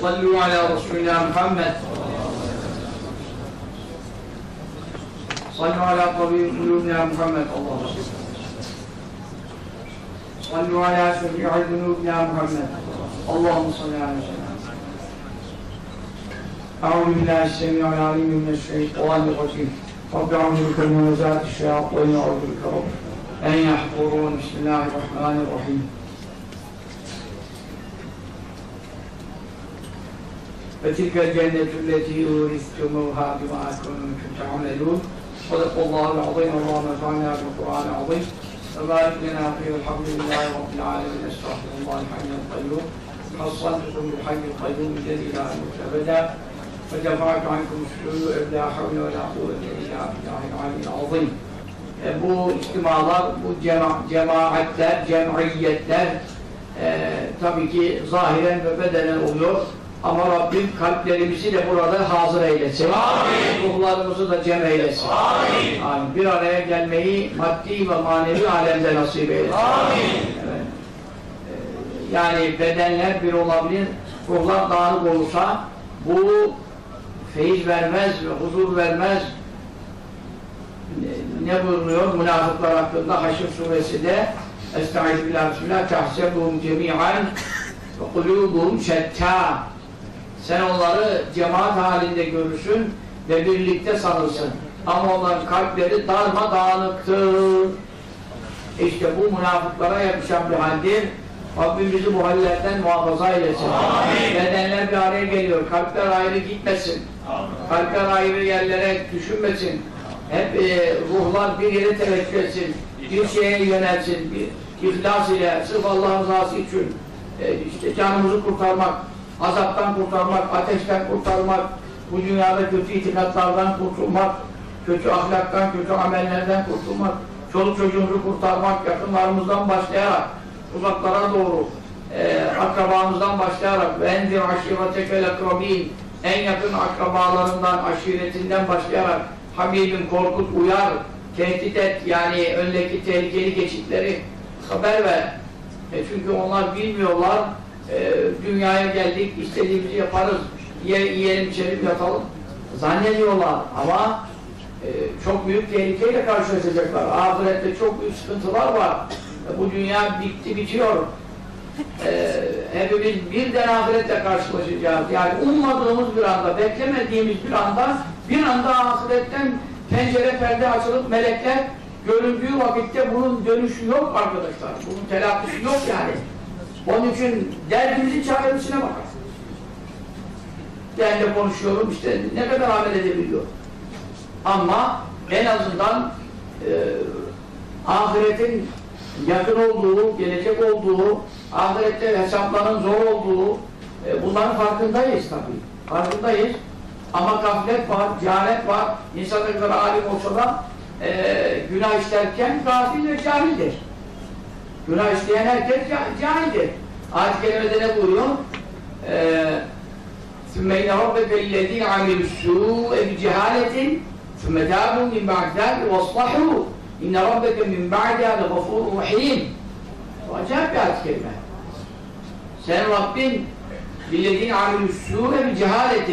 صلوا على رسولنا محمد صلوا على طبيب قلوبنا محمد اللهم صلوا على شفيع ذنوبنا محمد اللهم صل على سيدنا أعوذ بالله السميع العليم من الشيطان الرجيم رب أعوذ بك من همزات الشياطين وأعوذ بك رب أن يحضرون بسم الله الرحمن الرحيم فَتِلْكَ الْجَنَّةُ الَّتِي اُورِسْتُمُوهَا بِمَا كُنْتُمْ تَعْمَلُونَ صدق الله العظيم اللهم انفعنا بالقران العظيم وبارك لنا فيه الحمد لله رب العالمين استغفر الله الحي القيوم حصنتكم بالحي القيوم الذي لا يموت ابدا ودفعت عنكم الشرور لا حول ولا قوه الا بالله العلي العظيم E, bu istimalar, bu cema cemaatler, cemiyetler e, tabii ki zahiren ve bedenen oluyor. Ama Rabbim kalplerimizi de burada hazır eylesin. Amin. Ruhlarımızı da cem eylesin. Amin. Amin. Bir araya gelmeyi maddi ve manevi alemde nasip eylesin. Amin. Evet. Ee, Yani bedenler bir olabilir, ruhlar dağınık olursa bu feyiz vermez ve huzur vermez. Ne, ne buyuruyor münafıklar hakkında Haşr suresi de Estaizu billah bismillah tahsebuhum cemi'an ve kulubuhum şetta sen onları cemaat halinde görürsün ve birlikte sanırsın. Ama onların kalpleri darmadağınıktır. İşte bu münafıklara yakışan bir haldir. Rabbim bizi bu hallerden muhafaza eylesin. Amin. Bedenler bir araya geliyor. Kalpler ayrı gitmesin. Amin. Kalpler ayrı yerlere düşünmesin. Hep e, ruhlar bir yere teveccüh etsin. Bir şeye yönelsin. Bir ihlas ile sırf Allah'ın rızası için e, işte canımızı kurtarmak, azaptan kurtarmak, ateşten kurtarmak, bu dünyada kötü itikatlardan kurtulmak, kötü ahlaktan, kötü amellerden kurtulmak, çoluk çocuğumuzu kurtarmak, yakınlarımızdan başlayarak, uzaklara doğru, e, akrabamızdan başlayarak endir aşiretekel akrabin en yakın akrabalarından, aşiretinden başlayarak Habibim korkut, uyar, tehdit et, yani öndeki tehlikeli geçitleri haber ver. E çünkü onlar bilmiyorlar, e, dünyaya geldik, istediğimizi yaparız, ye, yiyelim, içelim, yatalım zannediyorlar ama e, çok büyük tehlikeyle karşılaşacaklar. Ahirette çok büyük sıkıntılar var. E, bu dünya bitti, bitiyor. E, hepimiz birden ahirette karşılaşacağız. Yani ummadığımız bir anda, beklemediğimiz bir anda bir anda ahiretten pencere perde açılıp melekler göründüğü vakitte bunun dönüşü yok arkadaşlar. Bunun telafisi yok yani. Onun için derdimizin çaresine bakar. Ben konuşuyorum işte ne kadar amel edebiliyor. Ama en azından e, ahiretin yakın olduğu, gelecek olduğu, ahirette hesapların zor olduğu e, bunların farkındayız tabii. Farkındayız. Ama gaflet var, cehalet var. İnsan kadar alim olsa da e, günah işlerken gafil ve cahildir. Günah işleyen herkes cahildir. Ayet-i kerimede ne buyuruyor? ثُمَّ اِنَّ رَبَّكَ اِلَّذ۪ينَ عَمِلُوا السُّوءَ بِجَهَالَةٍ ثُمَّ تَابُوا مِنْ بَعْدِ ذَلِكَ وَاصْلَحُوا اِنَّ رَبَّكَ مِنْ بَعْدِهَا لَغَفُورٌ رَحِيمٌ Bu acayip bir ayet-i kerime. Sen Rabbin بِالَّذ۪ينَ عَمِلُوا السُّوءَ بِجَهَالَةٍ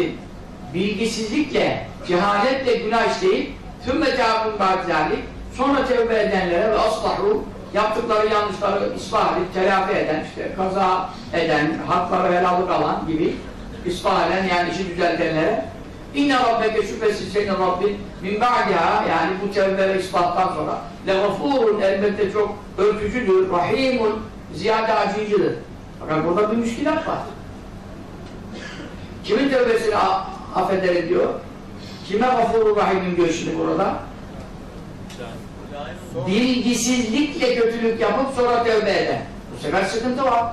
bilgisizlikle, cehaletle günah işleyip ثُمَّ تَابُوا بَعْدِ ذَلِكَ sonra tevbe edenlere ve aslahu yaptıkları yanlışları ıslah edip telafi eden, işte kaza eden, hakları helallık alan gibi ıslah eden yani işi düzeltenlere inne rabbeke şüphesiz senin Rabbin min ba'diha yani bu tevbe ve ıslahtan sonra legafurun elbette çok örtücüdür, rahimun ziyade acıyıcıdır. Fakat burada bir müşkilat var. Kimin tevbesini affeder diyor? Kime gafurur rahimim diyor şimdi burada? Bilgisizlikle kötülük yapıp sonra tövbe eden. Bu sefer sıkıntı var.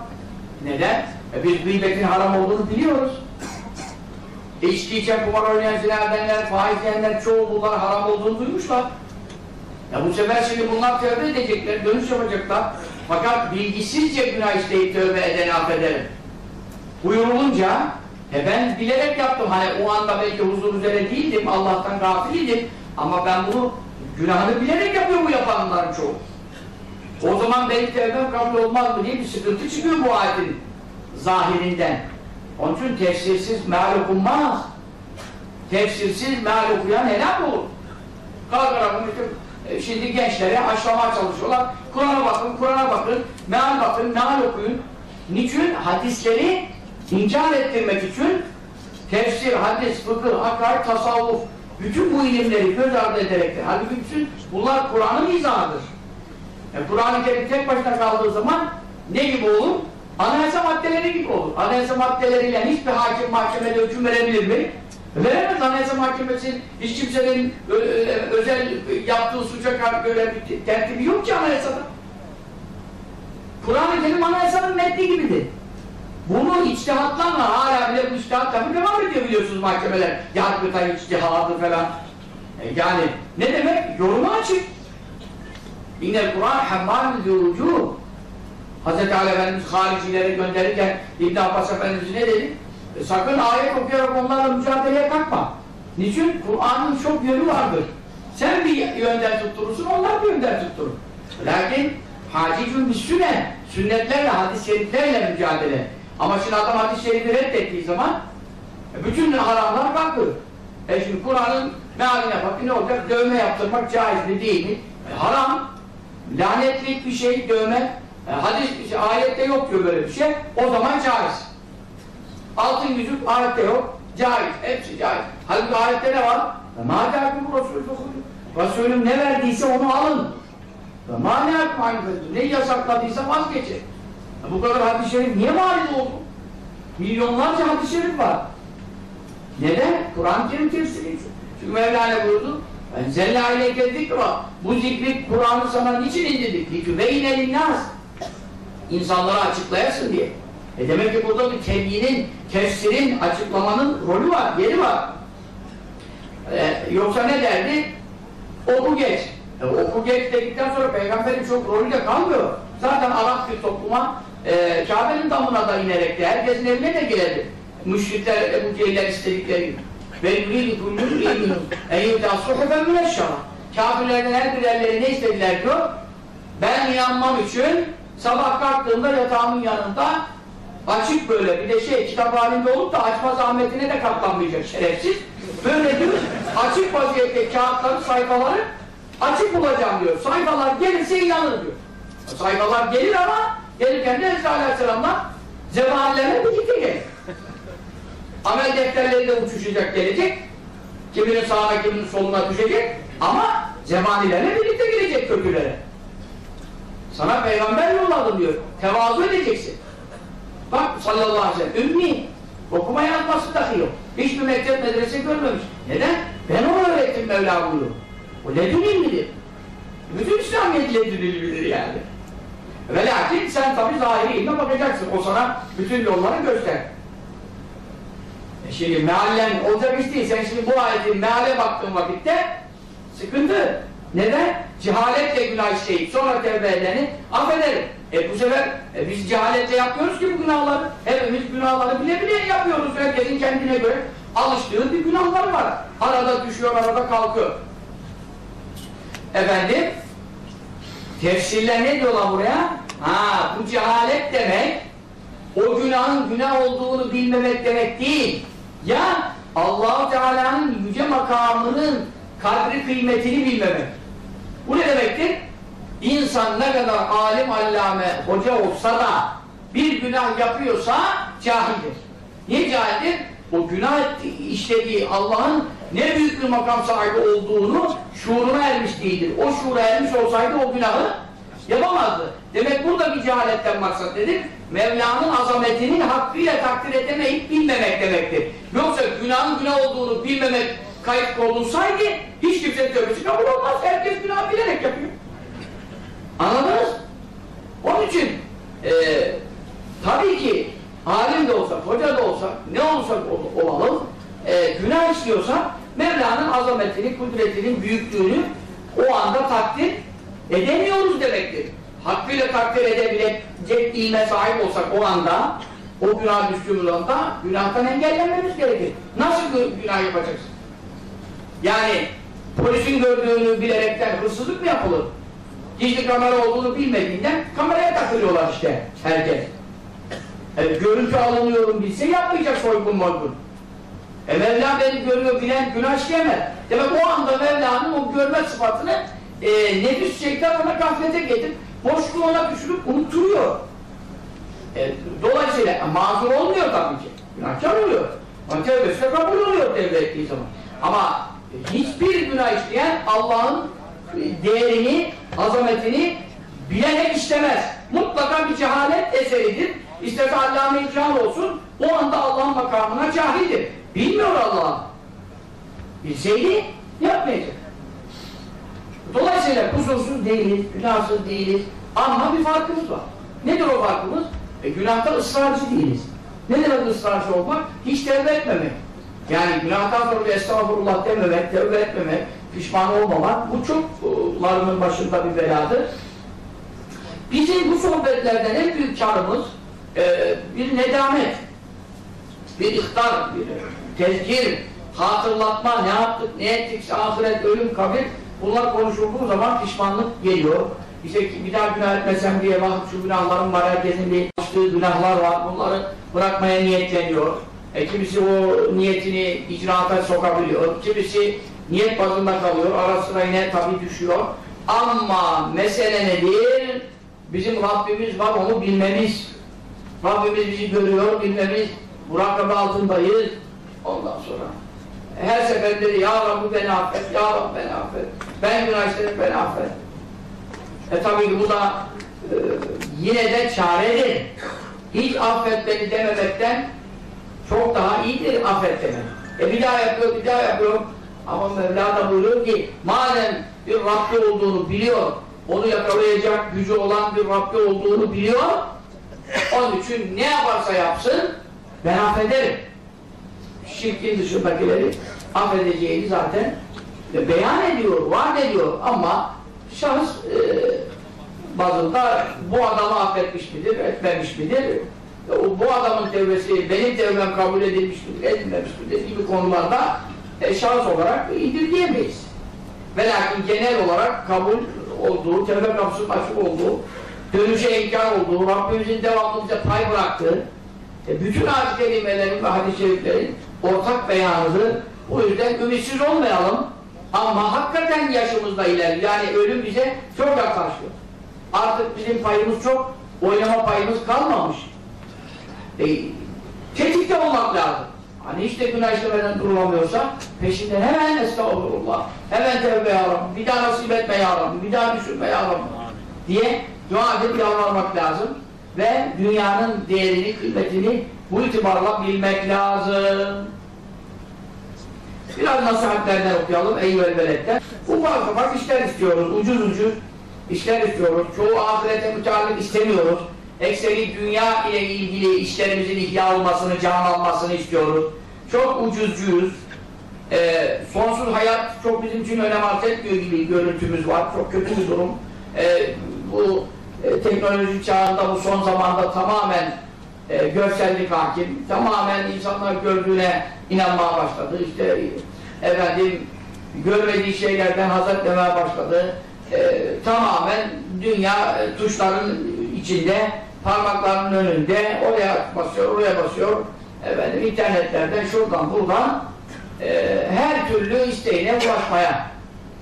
Neden? E biz gıybetin haram olduğunu biliyoruz. İçki içen, kumar oynayan, zina edenler, faiz yiyenler çoğu bunlar haram olduğunu duymuşlar. Ya bu sefer şimdi bunlar tövbe edecekler, dönüş yapacaklar. Fakat bilgisizce günah işleyip tövbe edeni affederim. Buyurulunca e ben bilerek yaptım. Hani o anda belki huzur üzere değildim, Allah'tan gafildim. Ama ben bunu Günahını bilerek yapıyor bu yapanların çoğu. O zaman benim tevbem kabul olmaz mı diye bir sıkıntı çıkıyor bu ayetin zahirinden. Onun için tefsirsiz meal okunmaz. Tefsirsiz meal okuyan helak olur. Kalkarak işte, şimdi gençlere aşılamaya çalışıyorlar. Kur'an'a bakın, Kur'an'a bakın, meal bakın, meal okuyun. Niçin? Hadisleri inkar ettirmek için tefsir, hadis, fıkıh, akaid, tasavvuf bütün bu ilimleri göz ardı ederektir. Halbuki bütün bunlar Kur'an'ın izahıdır. E, Kur'an-ı Kerim tek başına kaldığı zaman ne gibi olur? Anayasa maddeleri gibi olur. Anayasa maddeleriyle hiçbir hakim mahkemede hüküm verebilir mi? Veremez. Anayasa mahkemesi hiç kimsenin özel yaptığı suça böyle bir tertibi yok ki anayasada. Kur'an-ı Kerim anayasanın metni gibidir. Bunu içtihatlarla hala bile bu içtihat devam ediyor biliyorsunuz mahkemeler. Yargıtay içtihadı falan. E, yani ne demek? Yoruma açık. İnnel Kur'an hemmâlü yorucu. Hz. Ali Efendimiz haricilere gönderirken İbn Abbas Efendimiz ne dedi? E, sakın ayet okuyarak onlarla mücadeleye kalkma. Niçin? Kur'an'ın çok yönü vardır. Sen bir yönden tutturursun, onlar bir yönden tutturur. Lakin hacicun bir sünnet, sünnetlerle, hadis-i şeriflerle mücadele. Ama şimdi adam hadis-i şerifi reddettiği zaman e, bütün haramlar kalkıyor. E şimdi Kur'an'ın mealine bak ne olacak? Dövme yaptırmak caiz mi değil mi? E, haram. Lanetlik bir şey dövme. E, hadis, işte, ayette yok diyor böyle bir şey. O zaman caiz. Altın yüzük ayette yok. Caiz. Hepsi caiz. Halbuki ayette ne var? Mâdâküm Resulü Resulüm ne verdiyse onu alın. Mâdâküm aynı Ne yasakladıysa vazgeçin. Bu kadar hadis-i şerif niye malum oldu? Milyonlarca hadis-i şerif var. Neden? Kur'an-ı Kerim tefsiri için. Çünkü Mevlana buyurdu. Ben zelle aleyke zikra. Bu zikri Kur'an'ı sana niçin indirdik? Likübeyne linnâs. İnsanlara açıklayasın diye. E demek ki burada bir tebyiinin, tefsirin, açıklamanın rolü var, yeri var. E, yoksa ne derdi? Oku geç. E, oku geç dedikten sonra peygamberin çok rolü de kalmıyor. Zaten Arap bir topluma e, Kabe'nin damına da inerek de herkesin evine de girerdi. Müşrikler, Ebu Cehiller istedikleri gibi. Ve iyminun. En yudâ suhufen müneşşara. Kafirlerden her birerleri ne istediler diyor? Ben inanmam için sabah kalktığımda yatağımın yanında açık böyle bir de şey kitap halinde olup da açma zahmetine de katlanmayacak şerefsiz. Böyle diyor açık vaziyette kağıtları sayfaları açık bulacağım diyor. Sayfalar gelirse inanır diyor. Sayfalar gelir ama gelirken de Esra Aleyhisselam'la zevallerle birlikte gelir. Amel defterleri de uçuşacak gelecek. Kiminin sağına kiminin soluna düşecek ama zemanilerle birlikte gelecek kötülere. Sana peygamber yolladım diyor. Tevazu edeceksin. Bak sallallahu aleyhi ve sellem. Ümmi. Okuma yazması dahi yok. Hiçbir mektep medrese görmemiş. Neden? Ben onu öğrettim Mevla buyuruyor. O ledün ilmidir. Bütün İslamiyet ledün ilmidir yani. Ve lakin sen tabi zahiri ilme bakacaksın. O sana bütün yolları göster. E şimdi meallen olacak iş değil. Sen şimdi bu ayetin meale baktığın vakitte sıkıntı. Neden? Cehaletle günah işleyip sonra tevbe edeni affederim. E bu sefer e, biz cehaletle yapmıyoruz ki bu günahları. Hepimiz günahları bile bile yapıyoruz. Herkesin kendine göre alıştığı bir günahlar var. Arada düşüyor, arada kalkıyor. Efendim, tefsirler ne diyorlar buraya? Ha, bu cehalet demek, o günahın günah olduğunu bilmemek demek değil. Ya Allahu Teala'nın yüce makamının kadri kıymetini bilmemek. Bu ne demektir? İnsan ne kadar alim, allame, hoca olsa da bir günah yapıyorsa cahildir. Niye cahildir? O günah işlediği Allah'ın ne büyük bir makam sahibi olduğunu şuuruna ermiş değildir. O şuura ermiş olsaydı o günahı yapamazdı. Demek burada bir cehaletten maksat nedir? Mevla'nın azametinin hakkıyla takdir edemeyip bilmemek demektir. Yoksa günahın günah olduğunu bilmemek kayıt olunsaydı hiç kimse tövbesi kabul olmaz. Herkes günah bilerek yapıyor. Anladınız? Onun için e, tabii ki alim de olsa, hoca da olsa, ne olursak ol, olalım, e, günah işliyorsa Mevla'nın azametini, kudretinin büyüklüğünü o anda takdir edemiyoruz demektir. Hakkıyla takdir edebilecek ilme sahip olsak o anda, o günah düştüğümüz anda günahtan engellenmemiz gerekir. Nasıl günah yapacaksın? Yani polisin gördüğünü bilerekten hırsızlık mı yapılır? Gizli kamera olduğunu bilmediğinden kameraya takılıyorlar işte herkes. E, görüntü alınıyorum bilse yapmayacak soygun moygun. E Mevla beni görüyor bilen günah işleyemez. Demek o anda Mevla'nın o görme sıfatını e, nefis şeytan ona gaflete getirip boşluğu ona düşürüp. E, dolayısıyla mazur olmuyor tabii ki. Günahkar oluyor. Ama tevbesi kabul oluyor tevbe ettiği zaman. Ama hiçbir günah işleyen Allah'ın değerini, azametini bilerek işlemez. Mutlaka bir cehalet eseridir. İsterse allame cahil olsun, o anda Allah'ın makamına cahildir. Bilmiyor Allah'ı. Bilseydi yapmayacak. Dolayısıyla kusursuz değiliz, günahsız değiliz ama bir farkımız var. Nedir o farkımız? E, günahta ısrarcı değiliz. Ne demek ısrarcı olmak? Hiç tevbe etmemek. Yani günahtan sonra estağfurullah dememek, tevbe etmemek, pişman olmamak bu çoklarının başında bir beladır. Bizim bu sohbetlerden en büyük karımız e, bir nedamet, bir ihtar, bir tezkir, hatırlatma, ne yaptık, ne ettik, ahiret, ölüm, kabir bunlar konuşulduğu zaman pişmanlık geliyor. İşte bir daha günah etmesem diye bak şu günahlarım var, herkesin bir yaptığı günahlar var, bunları bırakmaya niyetleniyor. E, kimisi o niyetini icraata sokabiliyor, kimisi niyet bazında kalıyor, ara sıra yine tabi düşüyor. Ama mesele nedir? Bizim Rabbimiz var, onu bilmemiz. Rabbimiz bizi görüyor, bilmemiz. Murakabe altındayız. Ondan sonra her seferinde Ya Rabbi beni affet, Ya Rabbi beni affet. Ben günah işledim, beni affet. E tabi ki bu da e, yine de çaredir. Hiç affet beni dememekten çok daha iyidir affet demek. E bir daha yapıyor, bir daha yapıyor. Ama Mevla da buyuruyor ki madem bir Rabbi olduğunu biliyor, onu yakalayacak gücü olan bir Rabbi olduğunu biliyor, onun için ne yaparsa yapsın ben affederim. Şirkin dışındakileri affedeceğini zaten beyan ediyor, vaat ediyor ama şahıs e, bazında bu adamı affetmiş midir, etmemiş midir? O, bu adamın tevbesi, benim tevbem kabul edilmiş midir, edilmemiş midir gibi konularda e, şahıs olarak indirgeyemeyiz. Ve lakin genel olarak kabul olduğu, tevbe kapısının açık olduğu, dönüşe imkan olduğu, Rabbimizin devamlı bize pay bıraktığı, e, bütün ayet kelimelerin ve hadis-i şeriflerin ortak beyanıdır. O yüzden ümitsiz olmayalım. Ama hakikaten yaşımızda ilerliyor. Yani ölüm bize çok yaklaşıyor. Artık bizim payımız çok, oynama payımız kalmamış. E, tetikte olmak lazım. Hani işte günah işlemeden durulamıyorsa peşinden hemen estağfurullah, hemen tevbe ya bir daha nasip etme ya bir daha düşürme ya diye dua edip yalvarmak lazım. Ve dünyanın değerini, kıymetini bu itibarla bilmek lazım. Biraz nasihatlerden okuyalım Eyyvel Beled'den. Ufak ufak işler istiyoruz, ucuz ucuz işler istiyoruz. Çoğu ahirete müteallik istemiyoruz. Ekseri dünya ile ilgili işlerimizin ihya olmasını, canlanmasını istiyoruz. Çok ucuzcuyuz. Ee, sonsuz hayat çok bizim için önem arz etmiyor gibi görüntümüz var. Çok kötü bir durum. Ee, bu e, teknoloji çağında bu son zamanda tamamen e, görsellik hakim. Tamamen insanlar gördüğüne inanmaya başladı. İşte efendim görmediği şeylerden haz etmeye başladı. E, tamamen dünya e, tuşların içinde parmaklarının önünde oraya basıyor, oraya basıyor. Efendim internetlerden şuradan buradan e, her türlü isteğine ulaşmaya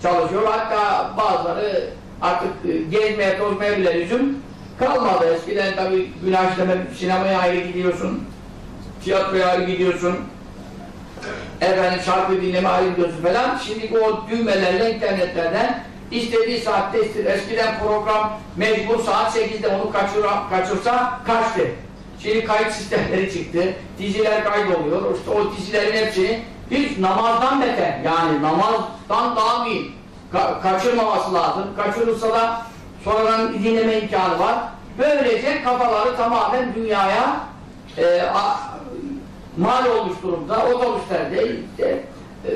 çalışıyor. Hatta bazıları artık e, gezmeye, tozmaya bile lüzum kalmadı. Eskiden tabi günah işlemek, sinemaya ayrı gidiyorsun, tiyatroya ayrı gidiyorsun, efendim şarkı dinleme ayrı gidiyorsun falan. Şimdi o düğmelerle internetlerden istediği saatte ister. Eskiden program mecbur saat 8'de onu kaçır, kaçırsa kaçtı. Şimdi kayıt sistemleri çıktı. Diziler kaydoluyor. İşte o dizilerin hepsini hiç namazdan beter. Yani namazdan daha iyi. Ka kaçırmaması lazım. Kaçırırsa da sonradan dinleme imkanı var. Böylece kafaları tamamen dünyaya e, a, mal olmuş durumda. Otobüslerde, işte, e,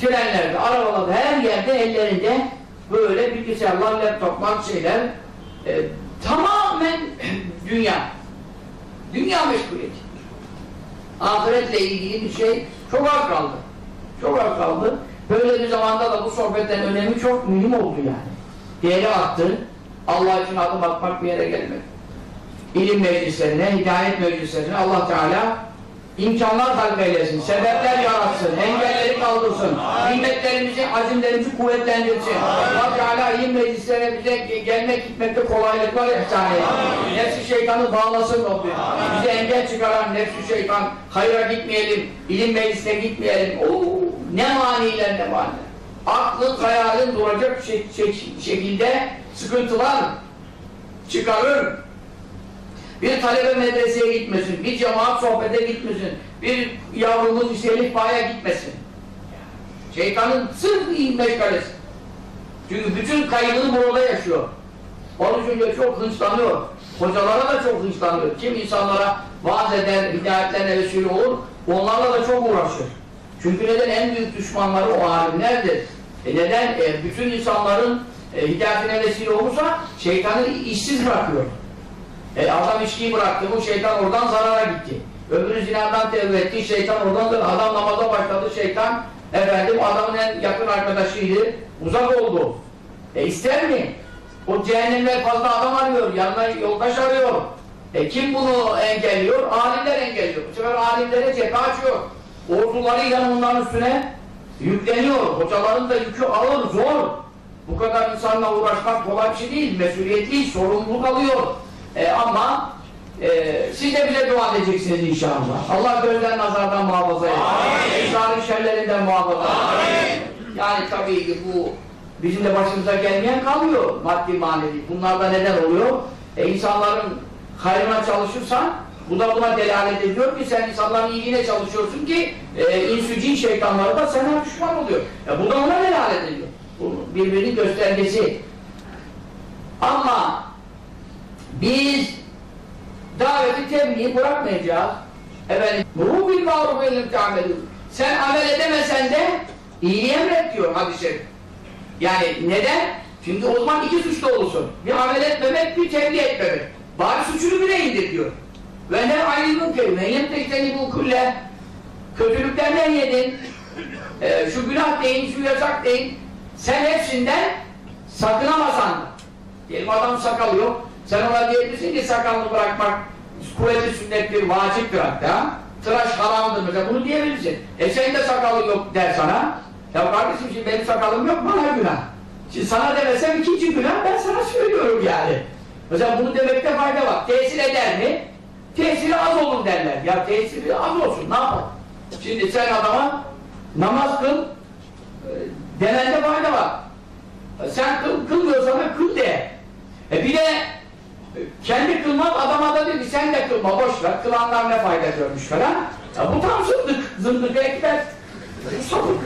trenlerde, arabalarda, her yerde ellerinde böyle bilgisayarlar, laptoplar, şeyler e, tamamen dünya. Dünya meşguliyeti. Ahiretle ilgili bir şey çok az kaldı. Çok az kaldı. Böyle bir zamanda da bu sohbetten önemi çok mühim oldu yani. Değeri arttı. Allah için adım atmak bir yere gelmedi. ilim meclislerine, hidayet meclislerine Allah Teala imkanlar halk eylesin, sebepler yaratsın, engelleri kaldırsın, nimetlerimizi, azimlerimizi kuvvetlendirsin. Allah Teala ilim meclislerine bize ge- gelmek gitmekte kolaylıklar ihsan eylesin. Nefsi şeytanı bağlasın Rabbim. Bize engel çıkaran nefsi şeytan, hayra gitmeyelim, ilim meclisine gitmeyelim. Oo, ne maniler ne maniler. Aklın, hayalin duracak şekilde sıkıntılar çıkarır. Bir talebe medreseye gitmesin, bir cemaat sohbete gitmesin, bir yavrumuz üstelik baya gitmesin. Şeytanın sırf meşgalesi. Çünkü bütün kaybını burada yaşıyor. Onun için de çok hınçlanıyor. Hocalara da çok hınçlanıyor. Kim insanlara vaaz eder, hidayetlerine vesile olur, onlarla da çok uğraşır. Çünkü neden? En büyük düşmanları o alimlerdir. E neden? E, bütün insanların e, hidayetine vesile olursa şeytanı işsiz bırakıyor. E adam içkiyi bıraktı, bu şeytan oradan zarara gitti. Öbürü zinadan tevbe etti, şeytan oradan da adam namaza başladı, şeytan efendim adamın en yakın arkadaşıydı, uzak oldu. E ister mi? O cehennemler fazla adam arıyor, yanına yoldaş arıyor. E kim bunu engelliyor? Alimler engelliyor. Bu sefer alimlere cephe açıyor. Ordularıyla onların üstüne yükleniyor. Hocaların da yükü ağır, zor. Bu kadar insanla uğraşmak kolay bir şey değil, mesuliyetli, sorumluluk alıyor. E, ama e, siz de bize dua edeceksiniz inşallah. Allah gözden nazardan muhafaza etsin. İnsanın şerlerinden muhafaza. Yani tabii ki bu bizim de başımıza gelmeyen kalmıyor maddi manevi. Bunlar da neden oluyor? E, insanların hayrına çalışırsan bu da buna delalet ediyor ki sen insanların iyiliğine çalışıyorsun ki e, insü cin şeytanları da sana düşman oluyor. E, bu da ona delalet ediyor. Birbirinin göstergesi. Ama biz daveti tebliği bırakmayacağız. Efendim, ruh bil ma'ruf te'amelun. Sen amel edemesen de iyiliği emret diyor hadis-i. Yani neden? Çünkü o zaman iki suçlu olursun. Bir amel etmemek, bir tebliğ etmemek. Bari suçunu bile indir diyor. Ve ne ayrılın kelime, yemtekteni bu kulle. Kötülüklerden yedin. Ee, şu günah deyin, şu yasak deyin. Sen hepsinden sakınamasan. Diyelim adam sakal yok. Sen ona diyebilirsin ki sakalını bırakmak kuvvetli sünnettir, vaciptir hatta. Tıraş haramdır mesela bunu diyebilirsin. E senin de sakalın yok der sana. Ya kardeşim şimdi benim sakalım yok bana günah. Şimdi sana demesem ikinci günah ben sana söylüyorum yani. Mesela bunu demekte fayda var. Tesir eder mi? Tesiri az olur derler. Ya tesiri az olsun ne yapalım? Şimdi sen adama namaz kıl demende fayda var. Sen kıl, kılmıyorsan da kıl de. E bir de e, kendi kılmaz adama da dedi sen de kılma boş ver kılanlar ne fayda görmüş falan. Ya bu tam zındık. Zındık ekber. Sapık.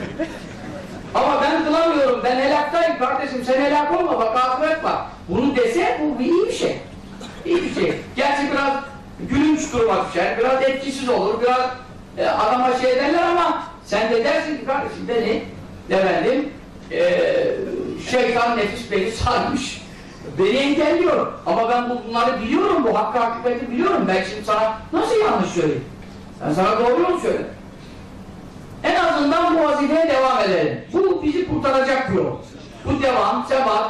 Ama ben kılamıyorum, ben helaktayım kardeşim, sen helak olma, bak ahiret var. Bunu dese bu iyi bir şey. İyi bir şey. Gerçi biraz gülünç duruma düşer, biraz etkisiz olur, biraz e, adama şey ederler ama sen de dersin ki kardeşim beni, efendim, e, şeytan nefis beni sarmış. Beni engelliyor. Ama ben bu- bunları biliyorum, bu hakkı hakikati biliyorum. Ben şimdi sana nasıl yanlış söyleyeyim? Ben sana doğru yolu söyledim. En azından bu vazifeye devam edelim. Bu bizi kurtaracak bir yol. Bu devam, sebat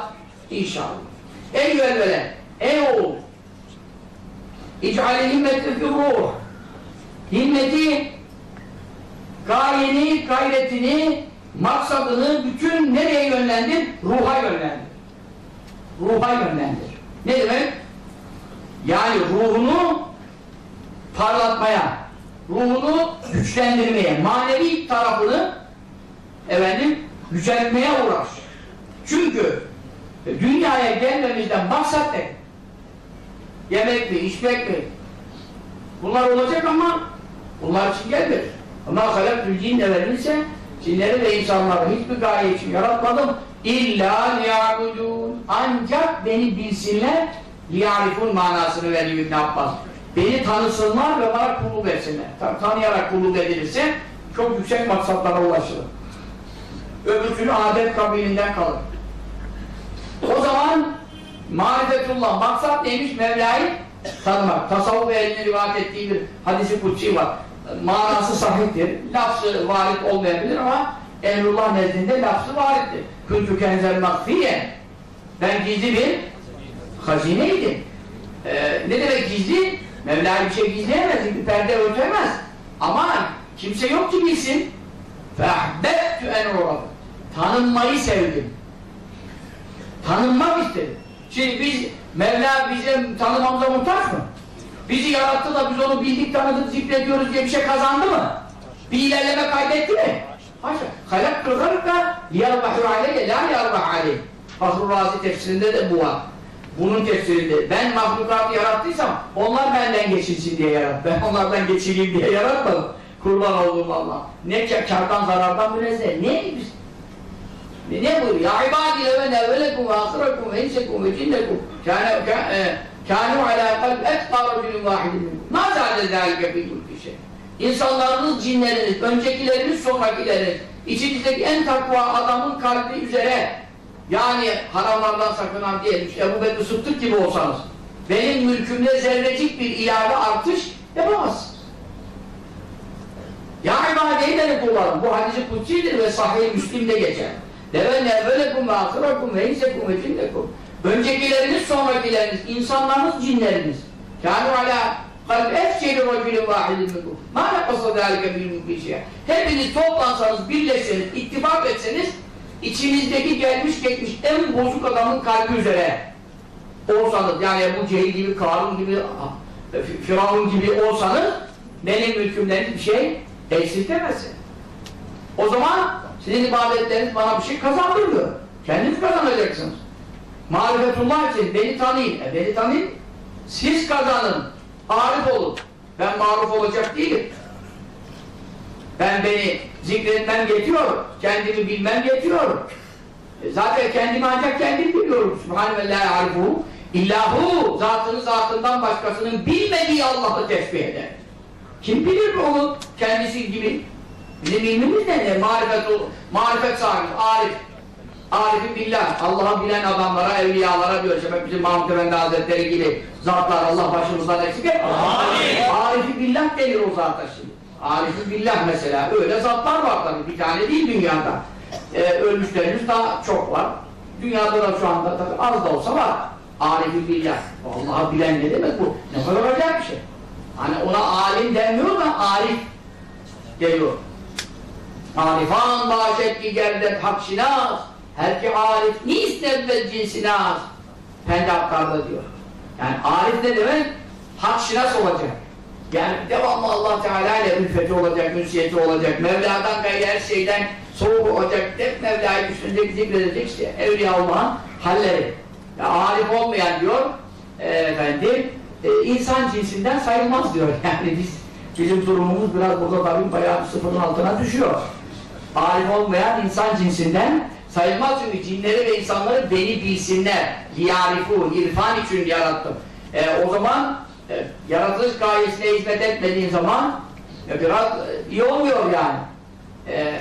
inşallah. Ey velvele, ey oğul İc'ali himmeti fi ruh Himmeti gayeni, gayretini maksadını bütün nereye yönlendir? Ruha yönlendir. Ruha yönlendir. Ne demek? Yani ruhunu parlatmaya, ruhunu güçlendirmeye, manevi tarafını efendim yüceltmeye uğraş. Çünkü dünyaya gelmemizden maksat ne? Yemek mi, içmek mi? Bunlar olacak ama bunlar için gelmedi. Ama halak cinne verilse cinleri ve insanları hiçbir gaye için yaratmadım. İlla liyabudun. Ancak beni bilsinler liyarifun manasını veriyor İbn Abbas. Beni tanısınlar ve bana kulluk etsinler. Tabi tanıyarak kulluk edilirse çok yüksek maksatlara ulaşılır. Öbür türlü adet kabilinden kalır. O zaman marifetullah maksat neymiş? Mevla'yı tanımak. Tasavvuf ehlinin rivayet ettiği bir hadisi kutsi var Manası sahiptir. Lafzı varit olmayabilir ama Emrullah nezdinde lafzı varittir. Küntü kenzel makfiye. Ben gizli bir hazineydim. Ee, ne demek gizli? Mevla bir şey gizleyemez, bir perde örtemez. Ama kimse yok ki bilsin. فَاحْبَبْتُ اَنْ اُرَبُ Tanınmayı sevdim. Tanınmak istedim. Şimdi biz, Mevla bize tanımamıza muhtaç mı? Bizi yarattı da biz onu bildik, tanıdık, zikrediyoruz diye bir şey kazandı mı? Bir ilerleme kaydetti mi? Haşa. Halak kılgarık da liyarbahu aleyye, la liyarbahu aleyye. Fahru Razi tefsirinde de bu var. Bunun tefsirinde. Ben mahlukatı yarattıysam onlar benden geçilsin diye yarattım. Ben onlardan geçileyim diye yaratmadım. Kurban olduğum Allah. Ne kardan zarardan münezzeh. Ne biz? Ne, ne buyuruyor? Ya ibadi ve nevvelekum ve ahirakum ve insekum ve cinnekum kânu alâ kalb etqâ racülün vâhidin. Mâ zâde zâlike fî kulli şey. İnsanlarınız, cinleriniz, öncekileriniz, sonrakileriniz, içinizdeki en takva adamın kalbi üzere yani haramlardan sakınan diyelim işte Ebu Bekir Sıddık gibi olsanız benim mülkümde zerrecik bir ilave artış yapamazsınız. Ya ibadeyi de kullanın. Bu hadisi kutsidir ve sahih Müslim'de geçer. Ahirakum ve insekum ve cinnekum. Öncekileriniz, sonrakileriniz, insanlarınız, cinleriniz. Kânu alâ kalb efçeli racülün vâhidin minkum. Mâ nekasa dâlike bil mülkişe. Hepiniz toplansanız, birleşseniz, ittifak etseniz içinizdeki gelmiş geçmiş en bozuk adamın kalbi üzere olsanız yani bu Cehil gibi, Karun gibi, Firavun gibi olsanız benim mülkümden bir şey eksiltemezsin. O zaman sizin ibadetleriniz bana bir şey kazandırmıyor. Kendiniz kazanacaksınız. Marifetullah için beni tanıyın. E beni tanıyın. Siz kazanın. Arif olun. Ben maruf olacak değilim. Ben beni zikretmem yetiyor. Kendimi bilmem yetiyor. E zaten kendimi ancak kendim biliyorum. Sübhane ve la arifu. İllahu zatını zatından başkasının bilmediği Allah'ı tesbih eder. Kim bilir onu kendisi gibi? Bizim ilmimiz ne? ne? Marifet, marifet sahibi, arif. Arifi billah. Allah'ı bilen adamlara, evliyalara diyor. İşte bizim Mahmud Efendi Hazretleri gibi zatlar Allah başımızdan eksik etmesin. Arifi billah denir o zata şimdi. Arifi billah mesela. Öyle zatlar var tabii. Bir tane değil dünyada. Ee, ölmüşlerimiz daha çok var. Dünyada da şu anda tabii az da olsa var. Arifi billah. Allah'ı bilen ne demek bu? Ne kadar acayip bir şey. Hani ona alim denmiyor da arif geliyor. Arifan başet ki gerdet hak şinas her ki arif nis nevvel cinsinas Pendi Aktar'da diyor. Yani arif ne demek? Hak şinas olacak. Yani devamlı Allah Teala ile ülfeti olacak, ünsiyeti olacak, Mevla'dan gayrı her şeyden soğuk olacak, hep Mevla'yı düşünecek, zikredecek işte evliya olmanın halleri. Ya, arif olmayan diyor, e, efendim, e, insan cinsinden sayılmaz diyor. Yani biz bizim durumumuz biraz burada tabii bayağı sıfırın altına düşüyor. Arif olmayan insan cinsinden sayılmaz çünkü cinleri ve insanları beni bilsinler. Liyarifu, irfan için yarattım. E, o zaman e, yaratılış gayesine hizmet etmediğin zaman e, biraz e, iyi olmuyor yani. E,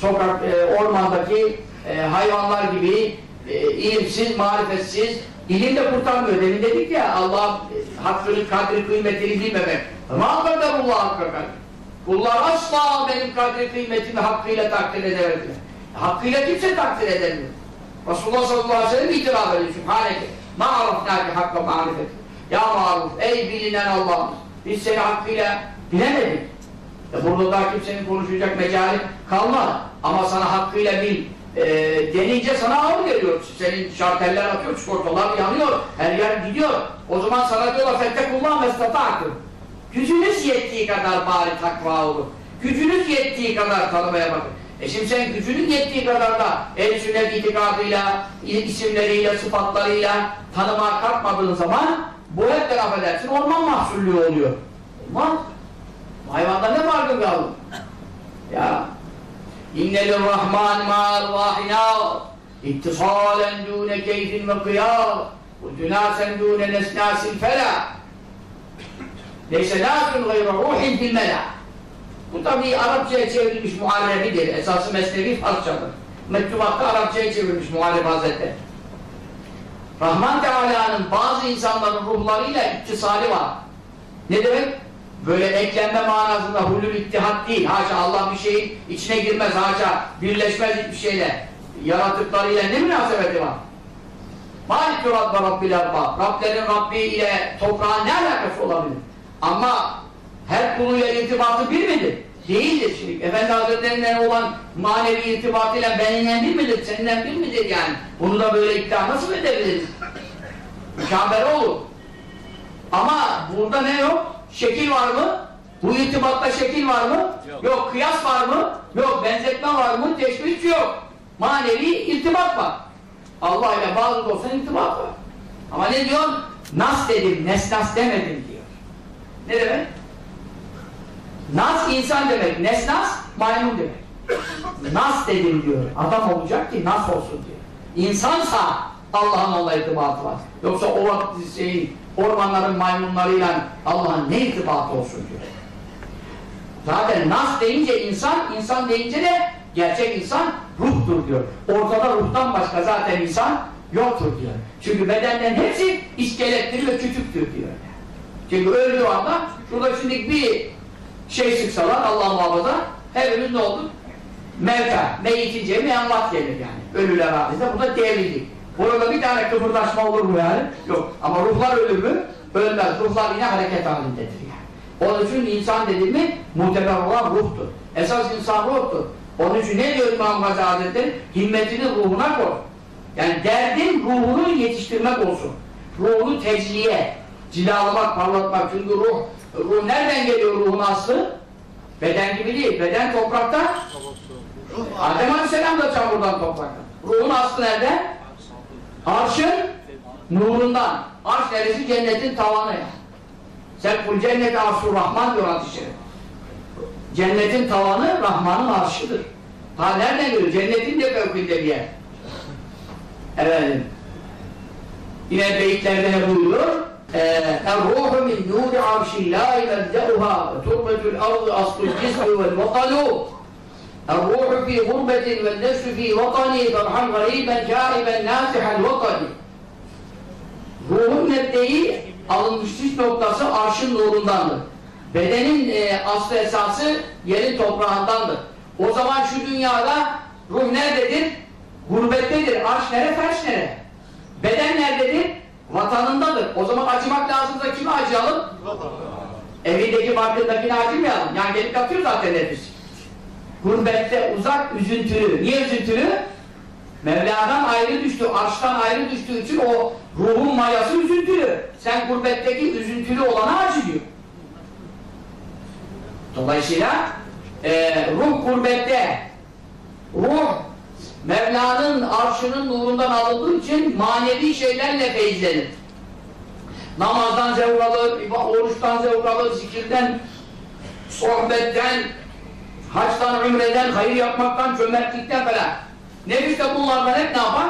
sokak, e, ormandaki e, hayvanlar gibi e, ilimsiz, marifetsiz, ilim de kurtarmıyor. Demin dedik ya Allah e, hakkını, kadri, kıymetini bilmemek. Ma hakka kadri. Kullar asla benim kadri, kıymetimi hakkıyla takdir edemediler. Hakkıyla kimse takdir edemiyor. Resulullah sallallahu aleyhi ve sellem itiraf ediyor. Sübhaneke. Ma arafnâki hakka marifeti. Ya maruf, ey bilinen Allah'ımız. Biz seni hakkıyla bilemedik. E burada daha kimsenin konuşacak mecali kalmadı. Ama sana hakkıyla bil e, denince sana ağır geliyor. Senin şarteller atıyor, çikolatalar yanıyor, her yer gidiyor. O zaman sana diyorlar fettekullah mestata'atım. Gücünüz yettiği kadar bari takva olun. Gücünüz yettiği kadar tanımaya bakın. E şimdi sen gücünün yettiği kadar da el sünnet itikadıyla, isimleriyle, sıfatlarıyla tanımaya kalkmadığın zaman bu hep de affedersin orman mahsullüğü oluyor. Olmaz. Hayvanda ne farkın kaldı? Ya İnnelil rahman ma'al vahina ittisalen dûne keyfin ve kıyar ve tünâsen dûne nesnâsil felâ Neyse nâsün gayre ruhin fil melâ Bu tabi Arapçaya çevrilmiş muharebidir. Esası mesnevi Farsçadır. Mektubatta Arapçaya çevrilmiş muharebe hazretleri. Rahman Teala'nın bazı insanların ruhlarıyla ittisali var. Ne demek? Böyle eklenme manasında hulül ittihat değil. Haşa Allah bir şeyin içine girmez. Haşa birleşmez hiçbir şeyle. Yaratıklarıyla ne münasebeti var? Malik Rabbi Rabbil Erbab. Rablerin Rabbi ile toprağın ne alakası olabilir? Ama her kuluyla irtibatı bir midir? Değildir şimdi. Efendi Hazretleri'nden olan manevi irtibatıyla benimle bir midir? Seninle bir midir yani? Bunu da böyle iddia nasıl edebiliriz? Mükemmel olur. Ama burada ne yok? Şekil var mı? Bu irtibatta şekil var mı? Yok. Kıyas var mı? Yok. Benzetme var mı? Teşbih yok. Manevi irtibat var. Allah ile bazı olsa irtibat var. Ama ne diyor? Nas dedim, nesnas demedim diyor. Ne demek? Nas insan demek, nesnas maymun demek. Nas dedim diyor. Adam olacak ki nas olsun diyor. İnsansa Allah'ın onunla irtibatı var. Yoksa o vakti şeyin, ormanların maymunlarıyla Allah'ın ne irtibatı olsun diyor. Zaten nas deyince insan, insan deyince de gerçek insan ruhtur diyor. Ortada ruhtan başka zaten insan yoktur diyor. Çünkü bedenlerin hepsi iskelettir ve küçüktür diyor. Çünkü öldüğü anda şurada şimdi bir şey sıksalar Allah muhafaza hepimiz ne olduk? Mevta, meyitin cemi envat gelir yani. Ölüler halinde bu da devrilik. Burada bir tane kıpırdaşma olur mu yani? Yok. Ama ruhlar ölür mü? Ölmez. Ruhlar yine hareket halindedir yani. Onun için insan dediğimi muteber olan ruhtur. Esas insan ruhtur. Onun için ne diyor İmam Gazi Hazretleri? Himmetini ruhuna koy. Yani derdin ruhunu yetiştirmek olsun. Ruhunu tecliye, cilalamak, parlatmak. Çünkü ruh, ruh nereden geliyor ruhun aslı? Beden gibi değil. Beden topraktan. Adem Aleyhisselam da çamurdan topraktan. Ruhun aslı nerede? Arşın nurundan. Arş neresi? Cennetin tavanı ya. Sen kul cenneti arşur rahman diyor şerif. Cennetin tavanı Rahman'ın arşıdır. Ha nereden geliyor? Cennetin de fevkinde bir yer. Efendim. Yine beyitlerde ne buyuruyor? اَرْرُوحُ مِنْ نُورِ عَرْشِ اللّٰهِ مَبْدَأُهَا وَتُرْبَةُ الْأَرْضِ أَصْلُ الْجِسْمِ وَالْوَطَنُ الروح في غربة والنفس في وطني فرحا غريبا جائبا ناسح الوطن Ruhun nebdeyi alınmışlık noktası arşın nurundandır. Bedenin e, aslı esası yerin toprağındandır. O zaman şu dünyada ruh nerededir? Gurbettedir. Arş nere, ferş nere? Beden nerededir? Vatanındadır. O zaman acımak lazımsa kime acıyalım? Evindeki barkındakine acımayalım. Yani gelip yatıyor zaten nefis. Gurbette uzak, üzüntülü. Niye üzüntülü? Mevla'dan ayrı düştü, arştan ayrı düştüğü için o ruhun mayası üzüntülü. Sen gurbetteki üzüntülü olana acıyor. Dolayısıyla e, ruh gurbette, ruh Mevla'nın arşının nurundan alındığı için manevi şeylerle feyizlenir. Namazdan zevk alır, oruçtan zevk alır, zikirden, sohbetten, haçtan, ümreden, hayır yapmaktan, cömertlikten falan. Nefis de bunlardan hep ne yapar?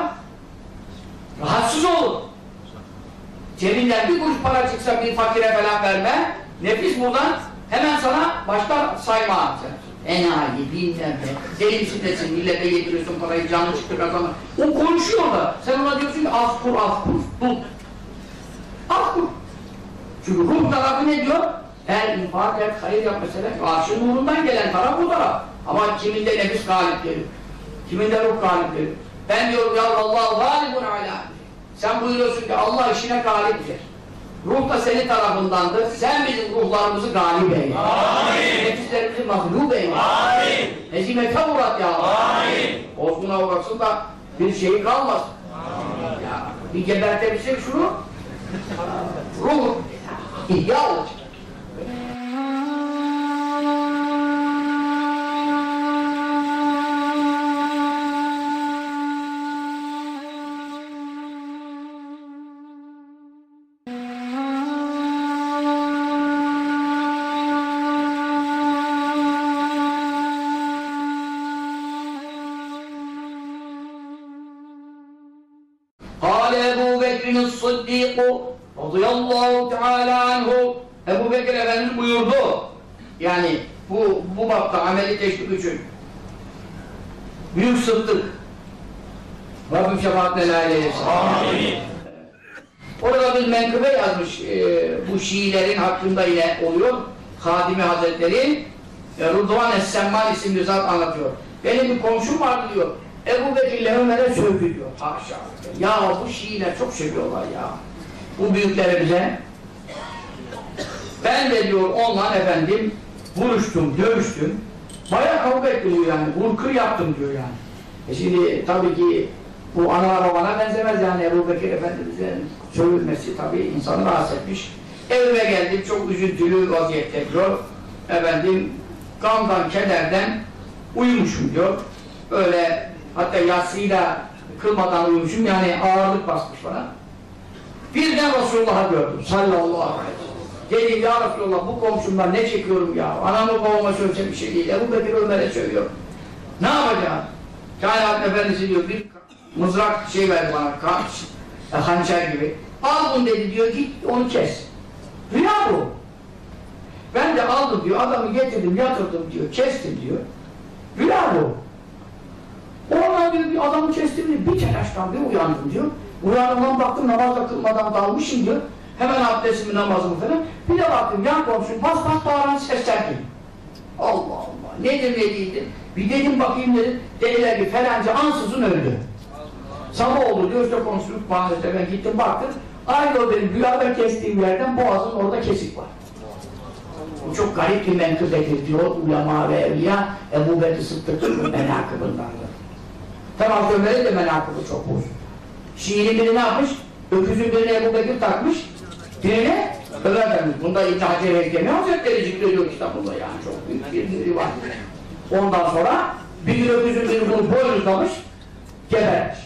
Rahatsız olur. Cebinden bir kuruş para çıksa bir fakire falan verme, nefis buradan hemen sana başlar sayma. Enayi, bilmem ne, deli misin desin, millete yediriyorsun parayı, canı çıktı kazanma. O konuşuyor da, sen ona diyorsun ki az kur, az kur, bul. Az kur. Çünkü ruh tarafı ne diyor? Eğer infak et, hayır yap mesela, arşın nurundan gelen taraf bu taraf. Ama kiminde nefis galip gelir, kiminde ruh galip gelir. Ben diyorum ya Allah galibun ala. Sen buyuruyorsun ki Allah işine galiptir. Ruh da senin tarafındandır. Sen bizim ruhlarımızı galip eyle. Amin. Nefislerimizi mağlup eyle. Amin. Hezimete uğrat ya Allah. Amin. Bozguna uğratsın da bir şeyi kalmasın. Amin. Ya, bir gebertebilsek şunu. Ruh ihya olacak. Bekir Efendimiz buyurdu. Yani bu, bu bapta ameli teşvik için büyük sıddık Rabbim eylesin. Amin. Orada bir menkıbe yazmış e, bu Şiilerin hakkında yine oluyor. Hadimi Hazretleri e, Rıdvan Es-Semman isimli zat anlatıyor. Benim bir komşum vardı diyor. Ebu Bekir'le Ömer'e sövdü diyor. Haşa. Ya bu Şiiler çok seviyorlar ya. Bu büyüklerimize. Ben de diyor onunla efendim vuruştum, dövüştüm. Bayağı kavga ettim diyor yani. Vurkır yaptım diyor yani. E şimdi tabii ki bu ana babana benzemez yani Ebu Bekir Efendimiz'in sövülmesi tabii insanı rahatsız etmiş. Evime geldim çok üzüntülü vaziyette diyor. Efendim gamdan, kederden uyumuşum diyor. Öyle hatta yatsıyla kılmadan uyumuşum yani ağırlık basmış bana. Birden Resulullah'ı gördüm sallallahu aleyhi ve sellem. Dedim ya Resulullah bu komşumdan ne çekiyorum ya? Anamı babama söylesem bir şey değil. Ebu Bekir Ömer'e söylüyor. Ne yapacağım? Kainat Efendisi diyor bir mızrak şey verdi bana, kan, e, hançer gibi. Al bunu dedi diyor, git onu kes. Rüya bu. Ben de aldım diyor, adamı getirdim, yatırdım diyor, kestim diyor. Rüya bu. Oradan diyor bir adamı kestim diyor, bir telaştan bir uyandım diyor. Uyanımdan baktım namazda kılmadan dalmışım diyor. Hemen abdestimi, namazımı falan. Bir de baktım yan komşum bas bağıran sesler geliyor. Allah Allah. Nedir ne değildir? Bir dedim bakayım dedim. Dediler ki falanca ansızın öldü. Sabah oldu diyor işte konuştuk mahallede ben gittim baktım. Aynı o benim rüyada kestiğim yerden boğazın orada kesik var. Bu çok garip bir menkıbedir diyor ulema ve evliya Ebu Bekir Sıddık'ın menakıbındandır. Tamam Ömer'in de menakıbı çok bozuk. Şiirin biri ne yapmış? Öküzün birine Ebu Bekir takmış. Birine Ömer takmış. Bunda İbn Hacer Heykemi Hazretleri zikrediyor kitabında yani çok büyük bir rivayet. Ondan sonra bir gün öküzün biri bunu boynuzlamış, gebermiş.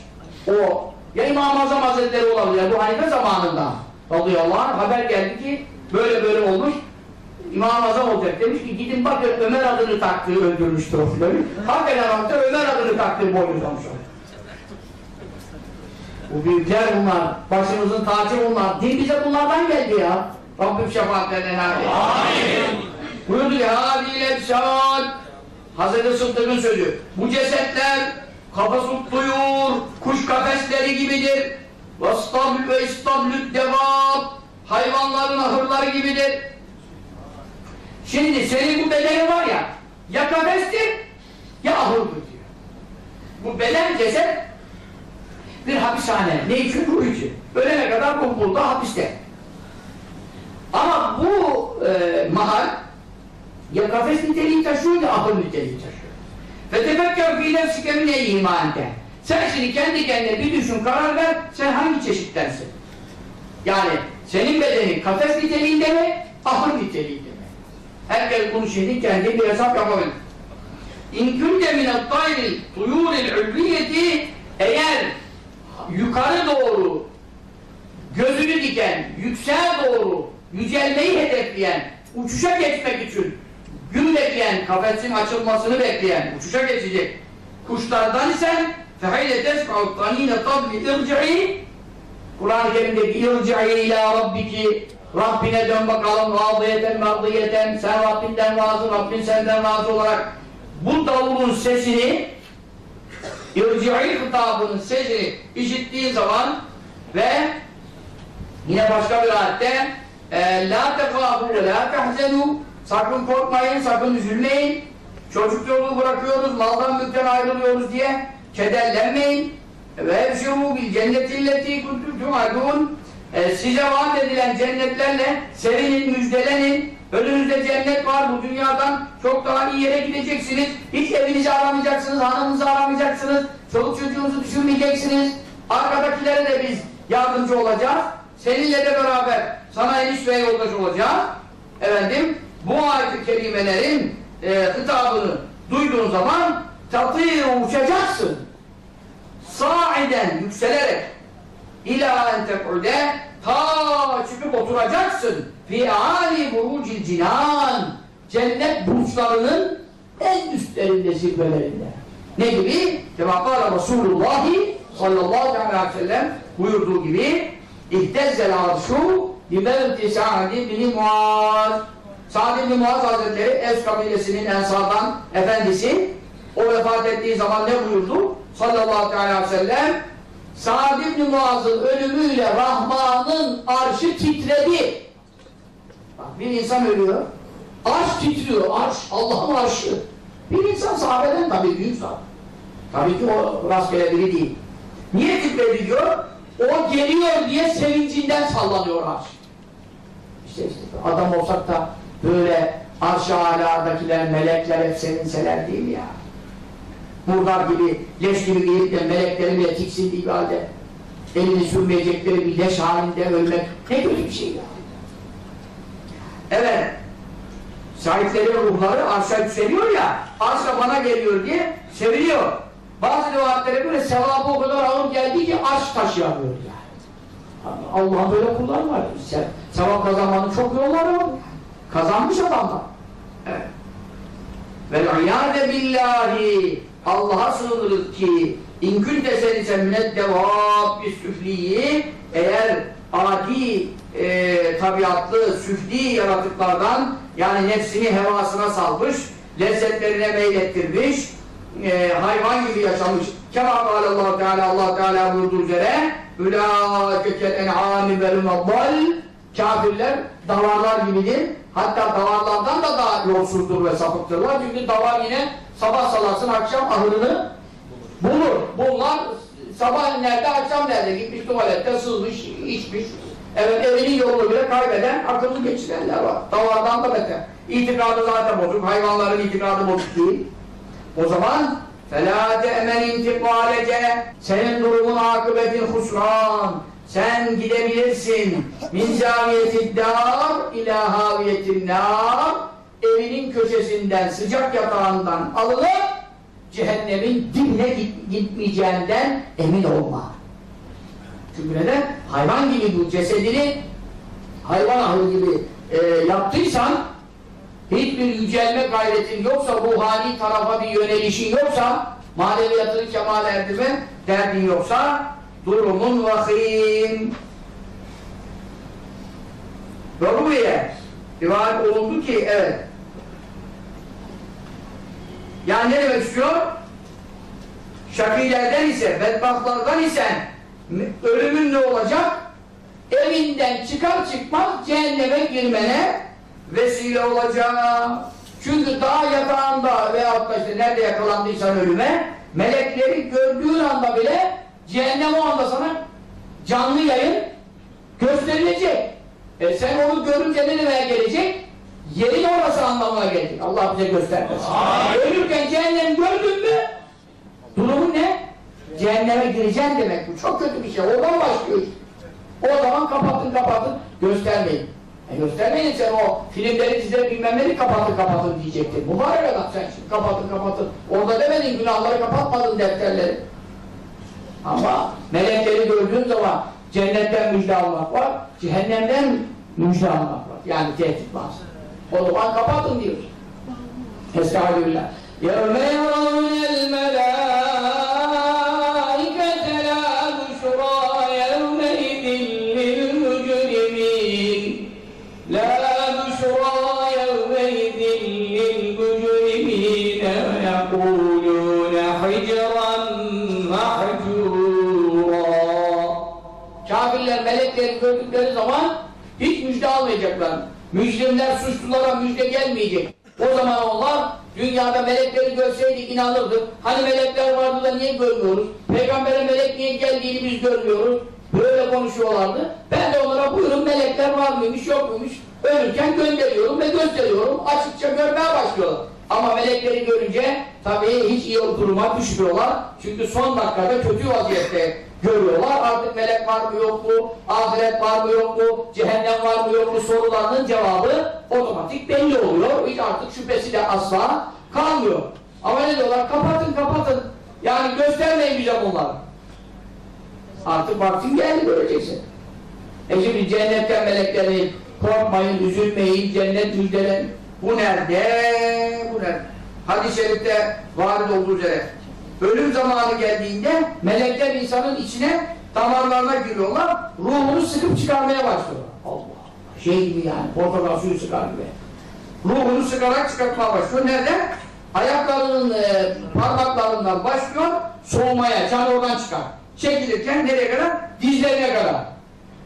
O ya İmam-ı Azam Hazretleri olabilir, bu Hanife zamanında radıyallahu anh haber geldi ki böyle böyle olmuş, İmam-ı Azam olacak demiş ki gidin bakın Ömer adını taktığı öldürmüştür o filanı. Hakikaten Ömer adını taktığı boynuzlamış o. Bu büyükler bunlar, başımızın tacı bunlar. Din bize bunlardan geldi ya. Rabbim şefaatlerine nail. Amin. Buyurdu ya Adil Efşan. Hazreti Sıddık'ın sözü. Bu cesetler kafasut duyur, kuş kafesleri gibidir. Vastabl ve istablüt devab. Hayvanların ahırları gibidir. Şimdi senin bu bedenin var ya, ya kafestir, ya ahırdır diyor. Bu beden ceset bir hapishane. Ne için? Ruh için. Ölene kadar ruh hapiste. Ama bu e, mahal ya kafes niteliği taşıyor ya ahır niteliği taşıyor. Tefekkür fi nefsike mine imante. Sen şimdi kendi kendine bir düşün, karar ver, sen hangi çeşittensin? Yani senin bedenin kafes niteliğinde mi, ahır niteliğinde mi? Herkes bunu şimdi kendi bir hesap yapabilir. İn kunte minel tayril tuyuril ulviyeti eğer yukarı doğru gözünü diken, yüksel doğru yücelmeyi hedefleyen, uçuşa geçmek için gün bekleyen, kafesin açılmasını bekleyen, uçuşa geçecek kuşlardan isen فَحَيْلَ تَسْمَعُ الطَّن۪ينَ قَبْلِ اِرْجِعِي Kur'an-ı Kerim'deki اِرْجِعِي ila rabbiki Rabbine dön bakalım radiyeten mardiyeten sen Rabbinden razı, Rabbin senden razı olarak bu davulun sesini İrci'i hitabının sesini işittiği zaman ve yine başka bir ayette e, la tekâbu ve la tehzenû. Sakın korkmayın, sakın üzülmeyin. Çocuk yolu bırakıyoruz, maldan mülkten ayrılıyoruz diye kederlenmeyin. Ve evşirû bil cennetilleti kuntum tu'adûn. E, size vaat edilen cennetlerle sevinin, müjdelenin önünüzde cennet var bu dünyadan çok daha iyi yere gideceksiniz. Hiç evinizi aramayacaksınız, hanımınızı aramayacaksınız. Çoluk çocuğunuzu düşünmeyeceksiniz. Arkadakilere de biz yardımcı olacağız. Seninle de beraber sana eniş ve yoldaş olacağız. Efendim bu ayet-i kerimelerin e, hitabını duyduğun zaman tatıyı uçacaksın. Sa'iden yükselerek ila en tek'ude ta çıkıp oturacaksın fi ali burucil cinan cennet burçlarının en üstlerinde zirvelerinde ne gibi? Cevaplar Resulullah sallallahu aleyhi ve sellem buyurduğu gibi ihtezzel arşu limevti Sa'd ibn Muaz Sa'd ibn Muaz Hazretleri Evs kabilesinin ensardan efendisi o vefat ettiği zaman ne buyurdu? sallallahu aleyhi ve sellem Sa'd ibn Muaz'ın ölümüyle Rahman'ın arşı titredi. Bak bir insan ölüyor. Arş titriyor. Arş. Allah'ın arşı. Bir insan sahabeden tabii büyük sahabe. Tabii ki o rastgele biri değil. Niye titrediyor? O geliyor diye sevincinden sallanıyor arş. İşte, işte adam olsak da böyle arş-ı aladakiler, melekler hep sevinseler değil ya. Murdar gibi, leş gibi gelip de meleklerin bile tiksindiği bir halde elini sürmeyecekleri bir leş halinde ölmek ne kötü bir şey ya. Evet, sahipleri ruhları arşa yükseliyor ya, arşa bana geliyor diye seviliyor. Bazı rivayetlere göre sevabı o kadar ağır geldi ki arş taşıyamıyor yani. Allah'ın böyle kulları var. Se sevap kazanmanın çok yolları var. Kazanmış adamlar. Evet. Ve iyâde billahi Allah'a sığınırız ki in kunte senise mined devâb süfliyi eğer adi e, tabiatlı süfli yaratıklardan yani nefsini hevasına salmış lezzetlerine meylettirmiş e, hayvan gibi yaşamış. Kema Allah Teala Allah Teala buyurduğu üzere ülâkekel en'âmi velümeddal kafirler davarlar gibidir. Hatta davarlardan da daha yolsuzdur ve sapıktırlar. Çünkü davar yine sabah salarsın akşam ahırını bulur. Bunlar sabah nerede akşam nerede? Gitmiş tuvalette sızmış içmiş evet evinin yolunu bile kaybeden akıllı geçirenler var davardan da beter itikadı zaten bozuk hayvanların itikadı bozuk değil o zaman فَلَا تَأْمَنْ اِنْتِقَالَكَ Senin durumun akıbetin husran. Sen gidebilirsin. Min zaviyetid dar ila haviyetin nar. Evinin köşesinden, sıcak yatağından alınıp cehennemin dibine git, gitmeyeceğinden emin olma. Çünkü neden? Hayvan gibi bu cesedini hayvan ahı gibi e, yaptıysan hiçbir yücelme gayretin yoksa, ruhani tarafa bir yönelişin yoksa, maneviyatını kemal erdirme derdin yoksa, durumun vahim. Ve ruhiye, rivayet olundu ki, evet. Yani ne demek istiyor? Şakilerden ise, bedbahtlardan isen, ölümün ne olacak? Evinden çıkar çıkmaz cehenneme girmene vesile olacak. Çünkü dağ yatağında veyahut da işte nerede yakalandıysan ölüme melekleri gördüğün anda bile cehennem o anda sana canlı yayın gösterilecek. E sen onu görünce ne demeye gelecek? Yerin orası anlamına gelecek. Allah bize göstermesin. Ölürken cehennem gördün mü durumu ne? Cehenneme gireceksin demek. Bu çok kötü bir şey. Oradan başlıyor. O zaman kapatın kapatın göstermeyin. E göstermeyin sen o filmleri dizileri bilmem neleri kapatın kapatın diyecektin. Mübarek adam sen şimdi kapatın kapatın. Orada demedin günahları kapatmadın defterleri. Ama melekleri gördüğün zaman cennetten müjde almak var, cehennemden müjde almak var. Yani tehdit var. O zaman kapatın diyor. Estağfirullah. يَوْمَ يَرَوْنَ الْمَلَائِكَةَ almayacaklar. Müjrimler suçlulara müjde gelmeyecek. O zaman onlar dünyada melekleri görseydik inanırdık. Hani melekler vardı da niye görmüyoruz? Peygamber'e melek niye geldiğini biz görmüyoruz. Böyle konuşuyorlardı. Ben de onlara buyurun melekler var mıymış yok muymuş. Ölürken gönderiyorum ve gösteriyorum. Açıkça görmeye başlıyorlar. Ama melekleri görünce tabii hiç iyi duruma düşmüyorlar. Çünkü son dakikada kötü vaziyette görüyorlar. Artık melek var mı yok mu? Ahiret var mı yok mu? Cehennem var mı yok mu? Sorularının cevabı otomatik belli oluyor. Hiç artık şüphesi de asla kalmıyor. Ama ne diyorlar? Kapatın kapatın. Yani göstermeyin bize bunları. Artık vaktin geldi göreceksin. E şimdi cennetten melekleri korkmayın, üzülmeyin, cennet müjdelen. Bu nerede? Bu nerede? Hadis-i şerifte varid olduğu üzere ölüm zamanı geldiğinde melekler insanın içine damarlarına giriyorlar, ruhunu sıkıp çıkarmaya başlıyorlar. Allah Allah! Şey gibi yani, portakal suyu sıkar gibi. Ruhunu sıkarak çıkartmaya başlıyor. Nerede? Ayaklarının e, parmaklarından başlıyor, soğumaya, can oradan çıkar. Çekilirken nereye kadar? Dizlerine kadar.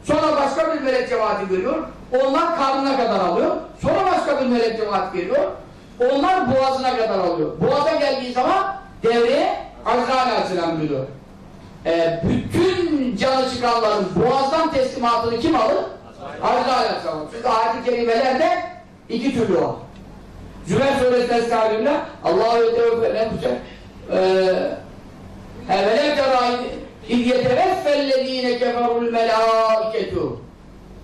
Sonra başka bir melek cemaati görüyor. Onlar karnına kadar alıyor. Sonra başka bir melek cemaati geliyor. Onlar boğazına kadar alıyor. Boğaza geldiği zaman devreye Azrail Aleyhisselam buyuruyor. Ee, bütün canı çıkanların boğazdan teslimatını kim alır? Azrail Aleyhisselam. Çünkü ayet-i kerimelerde iki türlü var. Zümer suresinde estağfirullah Allahu tevfel nefse evvelem tera iz yeteveffellezine keferul melâiketu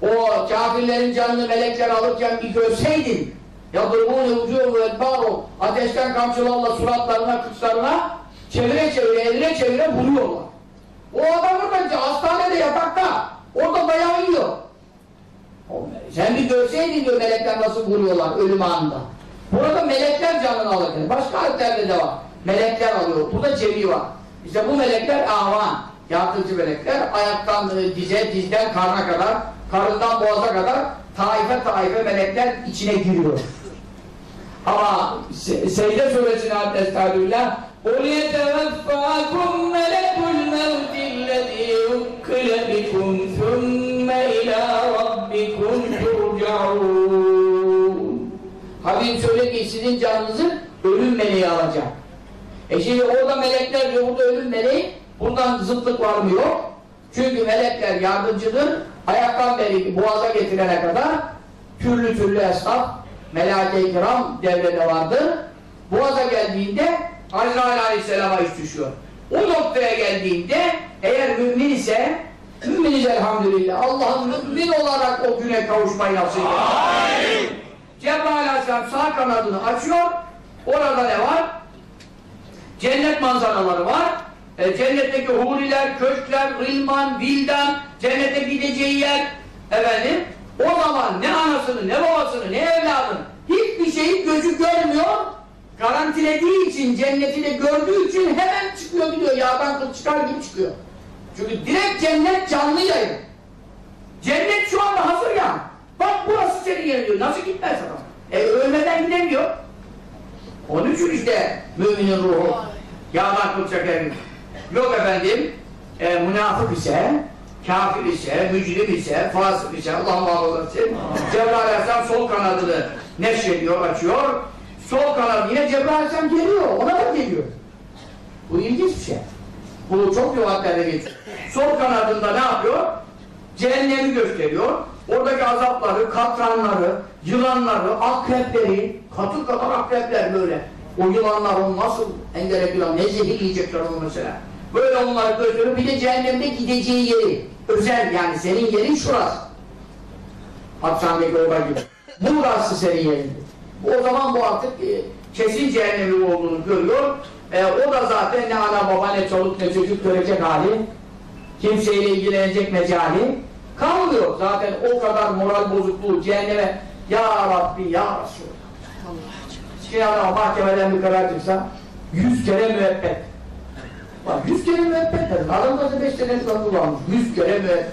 o kafirlerin canını melekler alırken bir görseydin vücûhu ve edbâru ateşten kamçılarla suratlarına, kıçlarına çevire çevire, eline çevire vuruyorlar. O adam orada hastanede yatakta orada dayağı yiyor. Sen bir görseydin diyor melekler nasıl vuruyorlar ölüm anında. Burada melekler canını alırken. Başka ayetlerde de var. Melekler alıyor. Burada cebi var. İşte bu melekler avan. Yardımcı melekler. Ayaktan e, dize, dizden karna kadar, karından boğaza kadar taife taife melekler içine giriyor. Ama Se Secde suresine estağfirullah قُلْ يَتَوَفَّاكُمْ مَلَكُ الْمَوْتِ الَّذ۪ي وُكِّلَ بِكُمْ ثُمَّ إِلَى رَبِّكُمْ تُرْجَعُونَ Habib söyle ki sizin canınızı ölüm meleği alacak. E şimdi orada melekler diyor, burada ölüm meleği, bundan zıtlık var mı yok? Çünkü melekler yardımcıdır, ayaktan beri boğaza getirene kadar türlü türlü esnaf, melake-i kiram devrede vardır. Boğaza geldiğinde Azrail Aleyhisselam'a iş düşüyor. O noktaya geldiğinde eğer mümin ise müminiz elhamdülillah Allah'ın mümin olarak o güne kavuşmayı nasip eder. Cebrail Aleyhisselam sağ kanadını açıyor. Orada ne var? Cennet manzaraları var. E, cennetteki huriler, köşkler, rilman, vildan, cennete gideceği yer efendim. O zaman ne anasını, ne babasını, ne evladını hiçbir şeyi gözü görmüyor. Garantilediği için, cenneti de gördüğü için hemen çıkıyor gidiyor. Yağdan kıl çıkar gibi çıkıyor. Çünkü direkt cennet canlı yayın. Cennet şu anda hazır ya. Bak burası senin yerin diyor. Nasıl gitmez adam? E ölmeden gidemiyor. Onun için işte müminin ruhu yağdan kıl çeker gibi. Yok efendim, e, münafık ise, kafir ise, mücrim ise, fasık ise, Allah muhafaza etsin. Cebrail Aleyhisselam sol kanadını neşrediyor, açıyor. Sol kanat yine Cebrail Aleyhisselam geliyor, ona da geliyor. Bu ilginç bir şey. Bu çok rivayetlerde geçiyor. Sol kanadında ne yapıyor? Cehennemi gösteriyor. Oradaki azapları, katranları, yılanları, akrepleri, katı kadar akrepler böyle. O yılanlar onu nasıl yılan, ne zehir yiyecekler onu mesela. Böyle onları gösteriyor. Bir de cehennemde gideceği yeri. Özel yani senin yerin şurası. Hapishanedeki oda gibi. Burası senin yerin. O zaman bu artık e, kesin cehennemi olduğunu görüyor. E, o da zaten ne ana baba ne çoluk ne çocuk görecek hali. Kimseyle ilgilenecek mecali kalmıyor. Zaten o kadar moral bozukluğu cehenneme Ya Rabbi Ya Resulallah. Şimdi adam mahkemeden bir karar çıksa yüz kere müebbet. Bak yüz kere müebbet dedim. Adam da beş sene kullanmış. Yüz kere müebbet.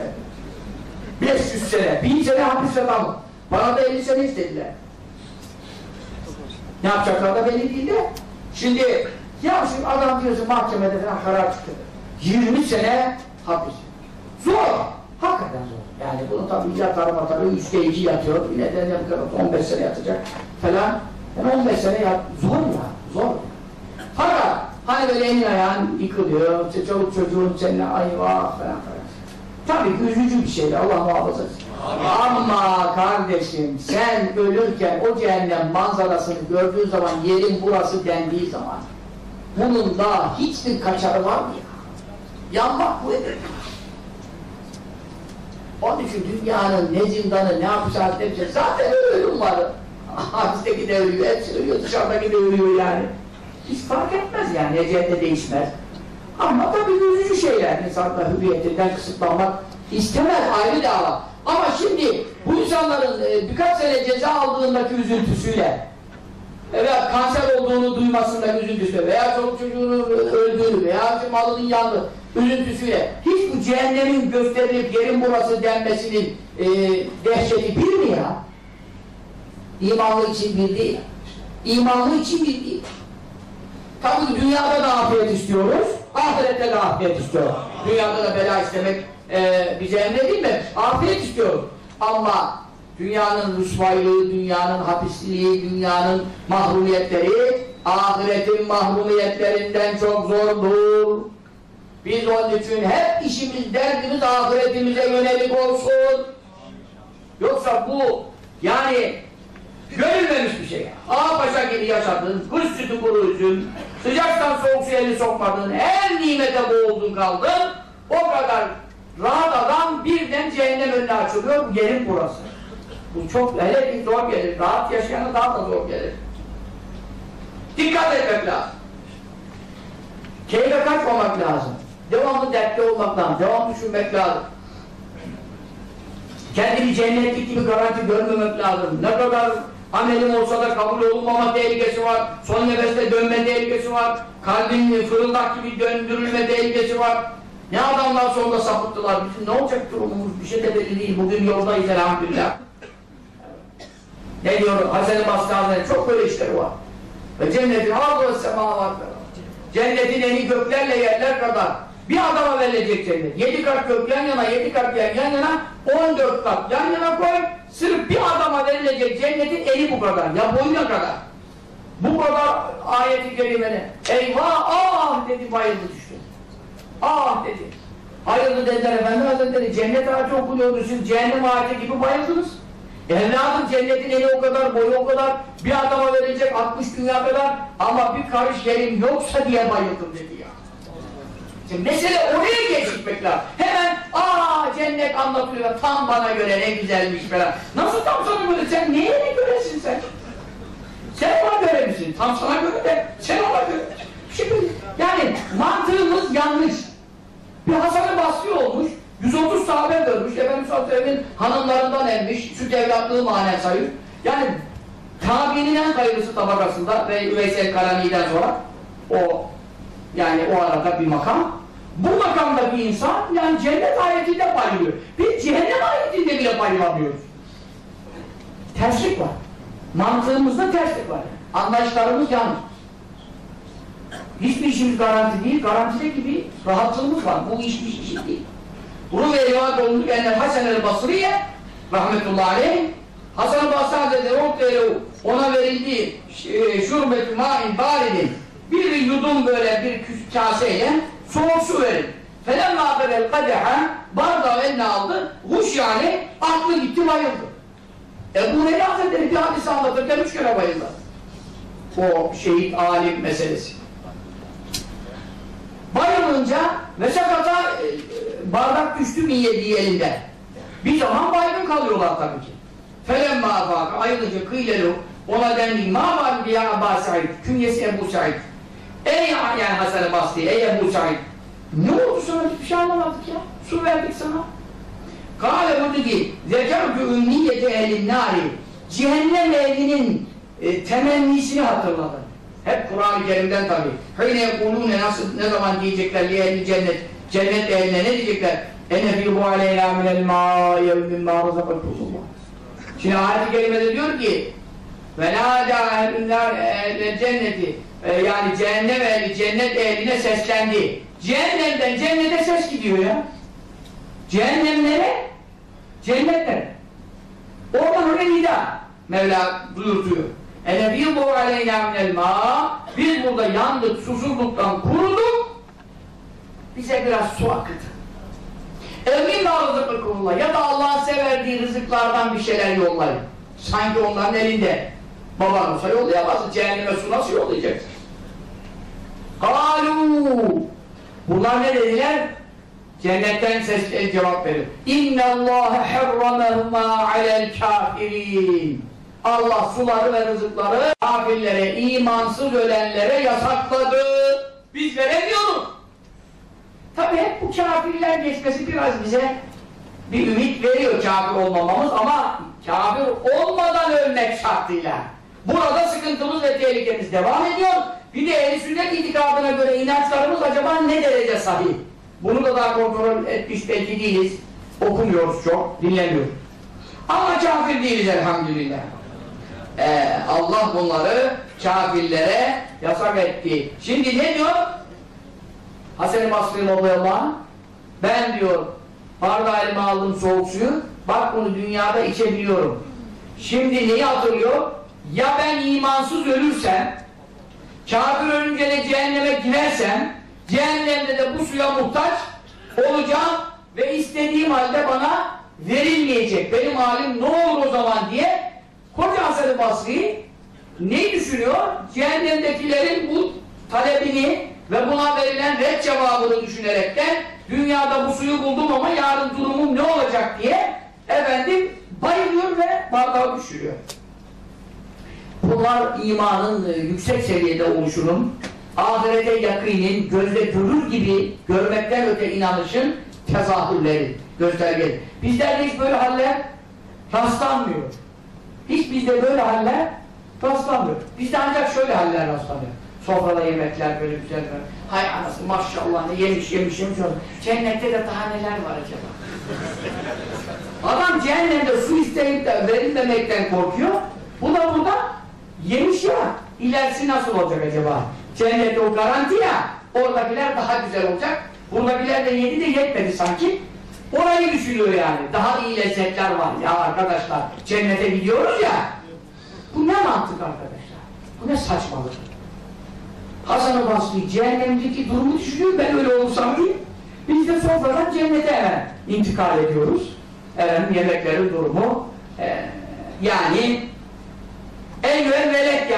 500 sene, bin sene hapis adam. Bana da 50 sene istediler. Ne yapacaklar da belli değil de. Şimdi ya şimdi adam diyorsun mahkemede falan karar çıktı. 20 sene hapis. Zor. Hakikaten zor. Yani bunu tabii yatar matar, üçte iki yatıyor. Yine de ne kadar 15 sene yatacak falan. Yani 15 sene yat. Zor ya. Zor. Hani böyle elin ayağın yıkılıyor. İşte çoluk çocuğun seninle ayva falan falan. Tabii ki üzücü bir şey. Allah muhafaza. Ama kardeşim sen ölürken o cehennem manzarasını gördüğün zaman yerin burası dendiği zaman bunun da hiçbir kaçarı var mı ya? Yanmak bu edir. Onun için dünyanın ne zindanı, ne hapishanesi, şey. Zaten ölüm var. Hapisteki de ölüyor, hepsi ölüyor, dışarıdaki de ölüyor yani. Hiç fark etmez yani, ecelde değişmez. Ama tabii üzücü şeyler. İnsanlar hürriyetinden kısıtlanmak istemez, ayrı dava. Ama şimdi bu insanların e, birkaç sene ceza aldığındaki üzüntüsüyle veya kanser olduğunu duymasındaki üzüntüsü veya çoluk çocuğunu öldüğünü veya malının yandığı üzüntüsüyle hiç bu cehennemin gösterilip yerin burası denmesinin e, dehşeti bir mi ya? İmanlı için bir değil. İmanlı için bir değil. Tabii dünyada da afiyet istiyoruz, ahirette de afiyet istiyoruz. Dünyada da bela istemek e, bize emredilmemiş. Afiyet istiyoruz. Ama dünyanın rüsvaylığı, dünyanın hapisliği, dünyanın mahrumiyetleri ahiretin mahrumiyetlerinden çok zordur. Biz onun için hep işimiz, derdimiz ahiretimize yönelik olsun. Yoksa bu yani görülmemiş bir şey. Ağa paşa gibi yaşadın, kuş sütü kuru üzüm, sıcaktan soğuk su elini sokmadın, her nimete boğuldun kaldın, o kadar rahat adam birden cehennem önüne açılıyor, bu yerin burası. Bu çok hele bir zor gelir, rahat yaşayana daha da zor gelir. Dikkat etmek lazım. Keyfe kaçmamak lazım. Devamlı dertli olmak lazım, devam düşünmek lazım. Kendini cennetlik gibi garanti görmemek lazım. Ne kadar amelim olsa da kabul olunmama tehlikesi var. Son nefeste dönme tehlikesi var. Kalbin fırıldak gibi döndürülme tehlikesi var. Ne adamlar sonunda sapıttılar. Bizim ne olacak durumumuz? Bir şey de belli değil. Bugün yoldayız elhamdülillah. Ne diyor Hasan-ı Basri? Çok böyle işleri var. Ve cennetin ardı ve Cennetin eni göklerle yerler kadar bir adama verilecek cennet. Yedi kat gök yan yana, yedi kat yan yana, on dört kat yan yana koy. Sırf bir adama verilecek cennetin eni bu kadar. Ya boyuna kadar. Bu kadar ayeti kerimene. Eyvah ah dedi bayıldı düştü. Ah dedi. Hayırlı dediler Efendi Hazretleri cennet ağacı okunuyordu siz cehennem ağacı gibi bayıldınız. Evladım cennetin eli o kadar, boyu o kadar, bir adama verecek 60 dünya kadar ama bir karış yerim yoksa diye bayıldım dedi Şimdi mesele oraya geçmek lazım. Hemen aa cennet anlatıyor tam bana göre ne güzelmiş falan. Nasıl tam sana göre? Sen neye göresin sen? Sen ona göre misin? Tam sana göre de sen ona göre. Şimdi yani mantığımız yanlış. Bir Hasan-ı Basri olmuş, 130 sahabe görmüş, Efendimiz Aleyhisselam'ın hanımlarından emmiş, süt evlatlığı manen sayıyor. Yani tabiinin en hayırlısı tabakasında ve Üveysel Kalani'den sonra o yani o arada bir makam. Bu makamda bir insan yani cennet ayetinde bayılıyor. Biz cehennem ayetinde bile bayılamıyoruz. Terslik var. Mantığımızda terslik var. Anlayışlarımız yanlış. Hiçbir işimiz garanti değil. Garantide gibi rahatlığımız var. Bu iş bir şey değil. Bunu ve rivayet olundu enne Hasan el Basriye rahmetullahi aleyh Hasan-ı Basri Hazretleri ona verildiği e, şurbet-i ma'in yudum böyle bir kaseyle soğuk su verin. Felemma kadel kadeha bardağı eline aldı. Huş yani aklı gitti bayıldı. Ebu Hureyre Hazretleri bir hadis anlatırken üç kere bayıldı. O şehit alim meselesi. Bayılınca ve sakata e, bardak düştü min yediği elinden. Bir zaman baygın kalıyorlar tabii ki. Felemma afaka ayılınca kıylelu ona dendi ma var ya Aba Said künyesi Ebu Said Ey yani Hasan-ı Basri ey Ebu Said ne oldu sana hiçbir şey anlamadık ya su verdik sana Kale buyurdu ki zekerkü ümmiyeti ehlin nari cehennem ehlinin e, temennisini hatırladı. Hep Kur'an-ı Kerim'den tabi. Hıyne yekulûne nasıl ne zaman diyecekler li ehli cennet cennet ehline ne diyecekler? Ene fî bu aleyna minel mâ yevmin mâ rızakakumullah. Şimdi ayet-i kerimede diyor ki ve nâdâ ehle cenneti e, yani cehennem ehli cennet ehline seslendi. Cehennemden cennete ses gidiyor ya. Cehennemlere cennetlere. Oradan oraya nida. Mevla buyurtuyor. Enebiyyubu aleyna minel mâ Biz burada yandık, susuzluktan kuruduk. Bize biraz su akıtın. Emin rızıkıkullah ya da Allah'ın severdiği rızıklardan bir şeyler yollayın. Sanki onların elinde. Baban olsa yollayamazsın. Cehenneme su nasıl yollayacaksın? Kalu Bunlar ne dediler? Cennetten sesleri cevap verir. İnne Allah harramehuma alel kafirin. Allah suları ve rızıkları kafirlere, imansız ölenlere yasakladı. Biz veremiyoruz. Tabi hep bu kafirler geçmesi biraz bize bir ümit veriyor kafir olmamamız ama kafir olmadan ölmek şartıyla. Burada sıkıntımız ve tehlikemiz devam ediyor. Bir de ehl sünnet itikadına göre inançlarımız acaba ne derece sahih? Bunu da daha kontrol etmiş belki değiliz. Okumuyoruz çok, dinlemiyoruz. Ama kafir değiliz elhamdülillah. Ee, Allah bunları kafirlere yasak etti. Şimdi ne diyor? Hasan-ı Basri radıyallahu ben diyor bardağı elime aldım soğuk suyu bak bunu dünyada içebiliyorum. Şimdi neyi hatırlıyor? Ya ben imansız ölürsem kafir ölünce de cehenneme girersem Cehennemde de bu suya muhtaç olacağım ve istediğim halde bana verilmeyecek. Benim halim ne olur o zaman diye Koca Hasan-ı Basri ne düşünüyor? Cehennemdekilerin bu talebini ve buna verilen red cevabını düşünerekten dünyada bu suyu buldum ama yarın durumum ne olacak diye efendim bayılıyor ve bardağı düşürüyor. Bunlar imanın e, yüksek seviyede oluşunun, ahirete yakinin, gözle görür gibi görmekten öte inanışın tezahürleri, göstergeleri. Bizlerde hiç böyle haller rastlanmıyor. Hiç bizde böyle haller rastlanmıyor. Bizde ancak şöyle haller rastlanıyor. Sofrada yemekler böyle güzel böyle. Hay anası maşallah ne yemiş yemiş yemiş. Cennette de daha neler var acaba? Adam cehennemde su isteyip de verilmemekten korkuyor. Bu da burada yemiş ya. İlerisi nasıl olacak acaba? Cennette o garanti ya. Oradakiler daha güzel olacak. Buradakiler de yedi de yetmedi sanki. Orayı düşünüyor yani. Daha iyi lezzetler var. Ya arkadaşlar cennete gidiyoruz ya. Bu ne mantık arkadaşlar? Bu ne saçmalık? Hasan-ı Basri cehennemdeki durumu düşünüyor. Ben öyle olursam değil. Biz de sofradan cennete hemen intikal ediyoruz. Efendim yemeklerin durumu. Ee, yani velek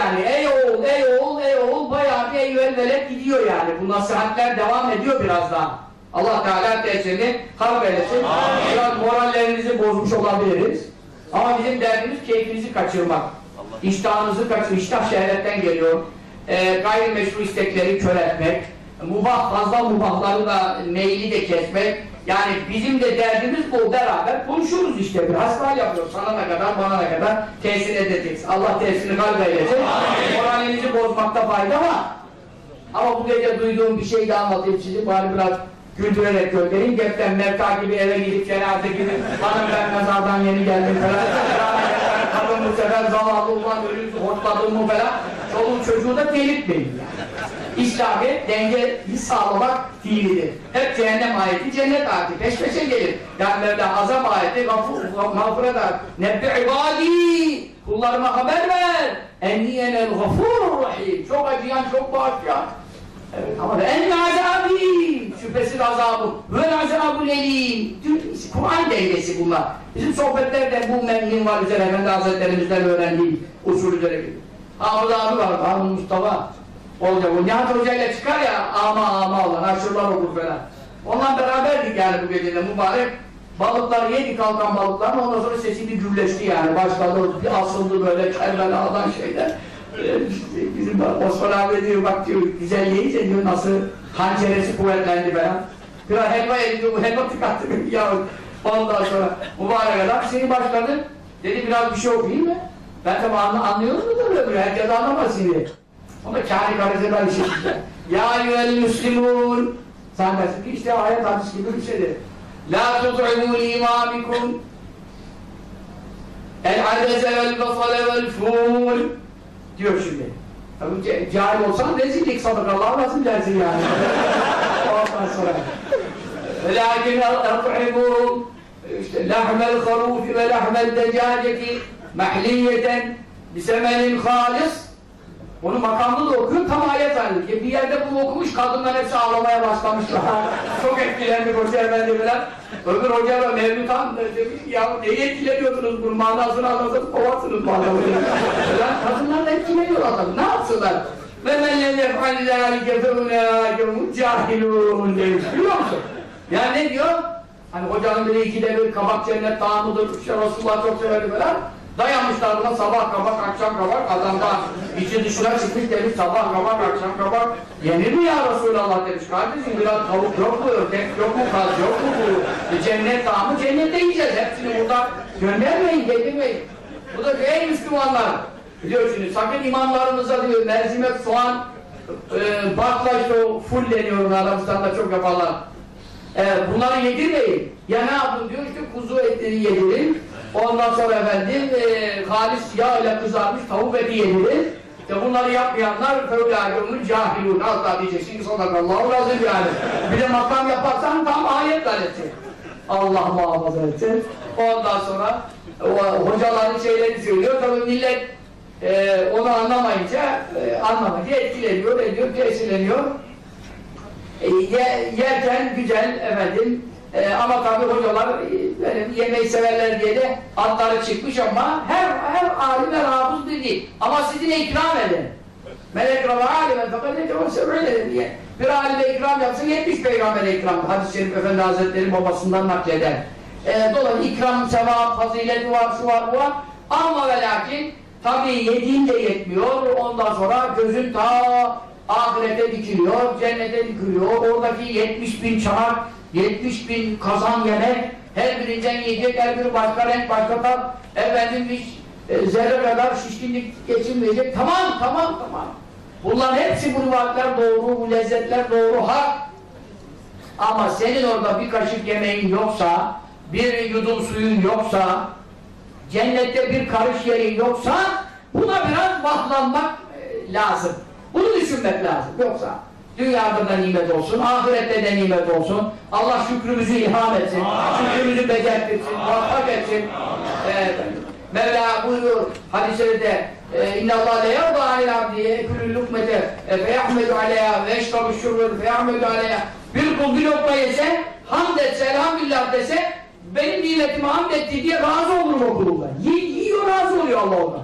yani. Ey oğul, ey oğul, ey oğul bayağı bir eyvel velek gidiyor yani. Bu nasihatler devam ediyor biraz daha. Allah Teala tesirini harp eylesin. Biraz morallerinizi bozmuş olabiliriz. Ama bizim derdimiz keyfinizi kaçırmak. İştahınızı kaçır. İştah şehvetten geliyor. Ee, gayrimeşru istekleri kör etmek. Mubah, fazla mubahları da meyli de kesmek. Yani bizim de derdimiz bu beraber konuşuruz işte. Bir hasbihal yapıyoruz. Sana ne kadar bana ne kadar tesir edeceksin. Allah tesirini kalp eylesin moralinizi bozmakta fayda var. Ama bu gece duyduğum bir şey de anlatayım sizi bari biraz güldürerek göndereyim. Geften Mevta gibi eve gidip cenaze gibi hanım ben mezardan yeni geldim falan. Kadın bu sefer zavallı ulan ölüm hortladım mı falan. Çoluğun çocuğu da delirtmeyin yani İslami dengeyi sağlamak fiilidir. Hep cehennem ayeti, cennet ayeti peş peşe gelir. Yani Mevla azap ayeti, mağfiret ayeti. Nebbi ibadi, kullarıma haber ver. Enniyenel gafurur rahim. Çok acıyan, çok bağışlayan. Evet, ama en azabi, şüphesiz azabı. Vel azabul elim. Kur'an dengesi bunlar. Bizim sohbetlerde bu memnin var üzere Efendi Hazretlerimizden öğrendiğim usul üzere. Hafız abi var, Harun Mustafa olacak. O Nihat Hoca ile çıkar ya ama ama olan aşırılar okur falan. Onunla beraberdik yani bu gecede mübarek. Balıkları yedik kalkan balıklarını ondan sonra sesi bir gürleşti yani. Başladı bir asıldı böyle Kerbela'dan şeyler. Ee, bizim Osman abi diyor bak diyor güzel yiyince diyor nasıl hançeresi kuvvetlendi falan. Biraz helva ediyor helva tıkattı ya. Ondan sonra mübarek adam seni başladı. Dedi biraz bir şey okuyayım mı? Ben tabi anlıyorum da böyle herkes anlamaz şimdi. O da kâri garizeden bir şey. Ya eyyühel müslimûn dersin ki işte ayet hadis gibi bir şeydir. La tut'imû limâmikum El adese vel basale vel fûl diyor şimdi. Tabii cahil olsan rezillik sadakallahu lazım dersin yani. Ondan sonra. Velakin at'imû işte lahmel harufi ve lahmel decaceti mahliyeten bisemenin halis onu makamlı da okuyor, tam ayet halinde. Bir yerde bunu okumuş, kadınlar hepsi ağlamaya başlamışlar. Çok etkilendi Hoca Efendi falan. Öbür hoca da Mevlüt Han demiş ya neyi etkileniyorsunuz bunun manasını anlasanız kovarsınız bu adamı. kadınlar da etkileniyor adamı, ne yapsınlar? Ve men lem yef'al zâlike demiş, biliyor musun? Yani ne diyor? Hani hocanın biri ikide bir kabak cennet dağımıdır, işte Resulullah çok severdi falan. Dayanmışlar buna sabah kabak, akşam kabak, adamdan içi dışına çıkmış demiş sabah kabak, akşam kabak. Yenir mi ya Resulallah demiş kardeşim biraz tavuk yok mu, ördek yok mu, kaz yok mu bu? Cennet tamı cennette yiyeceğiz. Hepsini buradan göndermeyin, getirmeyin. Bu da ey Müslümanlar. Biliyorsunuz sakın imanlarınıza diyor mercimek, soğan, e, bakla işte o full deniyor Arabistan'da çok yaparlar. E, bunları yedirmeyin. Ya ne yapın diyor işte kuzu etleri yedirin. Ondan sonra efendim e, halis yağ ile kızarmış tavuk eti yedirin. İşte bunları yapmayanlar fevlâgûnun cahilûn. Hatta diyeceksin ki sadakallahu lazım yani. Bir de makam yaparsan tam ayet galeti. Allah muhafaza etsin. Ondan sonra o, hocaların şeyleri söylüyor. Tabii millet e, onu anlamayınca e, anlamayınca etkileniyor, ediyor, tesirleniyor. E, ye- yerken güzel efendim e, ama tabi hocalar böyle yemeği severler diye de adları çıkmış ama her her alim her hafız değil. Ama sizin ikram edin. Melek Rabbi alime fakat ne cevap söyledi diye. Bir alime ikram yapsa 70 peygambere ikram. Hadis-i Şerif Efendi Hazretleri babasından nakleder. E, dolayısıyla ikram, sevap, fazileti var, şu var, bu var. Ama ve lakin tabi yediğin de yetmiyor. Ondan sonra gözün ta ahirete dikiliyor, cennete dikiliyor. Oradaki 70 bin çanak, 70 bin kazan yemek, her birinden yiyecek, her biri başka renk, başka tat. Efendim hiç e, zerre kadar şişkinlik geçinmeyecek. Tamam, tamam, tamam. Bunların hepsi bu rivayetler doğru, bu lezzetler doğru, hak. Ama senin orada bir kaşık yemeğin yoksa, bir yudum suyun yoksa, cennette bir karış yerin yoksa, buna biraz bahlanmak e, lazım. Bunu düşünmek lazım. Yoksa dünyada da nimet olsun, ahirette de nimet olsun. Allah şükrümüzü ilham etsin, şükrümüzü becertirsin, muvaffak etsin. Evet. Mevla buyuruyor hadis-i şerifte اِنَّ اللّٰهَ لَيَرْضَ عَلَى الْعَبْدِ يَكُلُ اللُّقْمَةَ فَيَحْمَدُ عَلَيْهَا وَيَشْرَبُ الشُّرْبَ فَيَحْمَدُ عَلَيْهَا Bir kul bir lokma yese, hamd etse, elhamdülillah dese, benim nimetimi hamd etti diye razı olurum o kulumdan. Yi- yiyor, razı oluyor Allah ondan.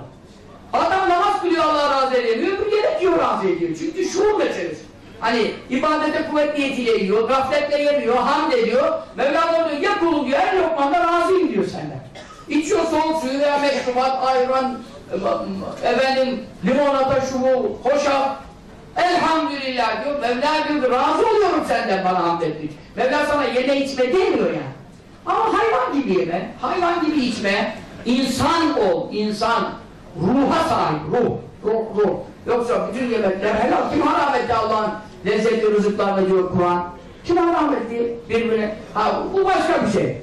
Adam namaz kılıyor Allah razı edemiyor, bu yemek yiyor razı ediyor. Çünkü şuur meselesi. Hani ibadete kuvvet niyetiyle yiyor, gafletle yemiyor, hamd ediyor. Mevlam diyor, ya kulum diyor, her lokmanda razıyım diyor senden. İçiyor soğuk suyu veya meşrubat, ayran, e, efendim, limonata, şu bu, hoşaf. Elhamdülillah diyor, Mevla diyor, razı oluyorum senden bana hamd ettik. Mevla sana yeme içme demiyor yani. Ama hayvan gibi yeme, hayvan gibi içme, insan ol, insan. Ruha sahip, ruh, ruh, ruh. Yoksa bütün yemekler helal. Kim haram etti Allah'ın lezzetli rızıklarını diyor Kur'an. Kim haram etti birbirine? Ha, bu başka bir şey.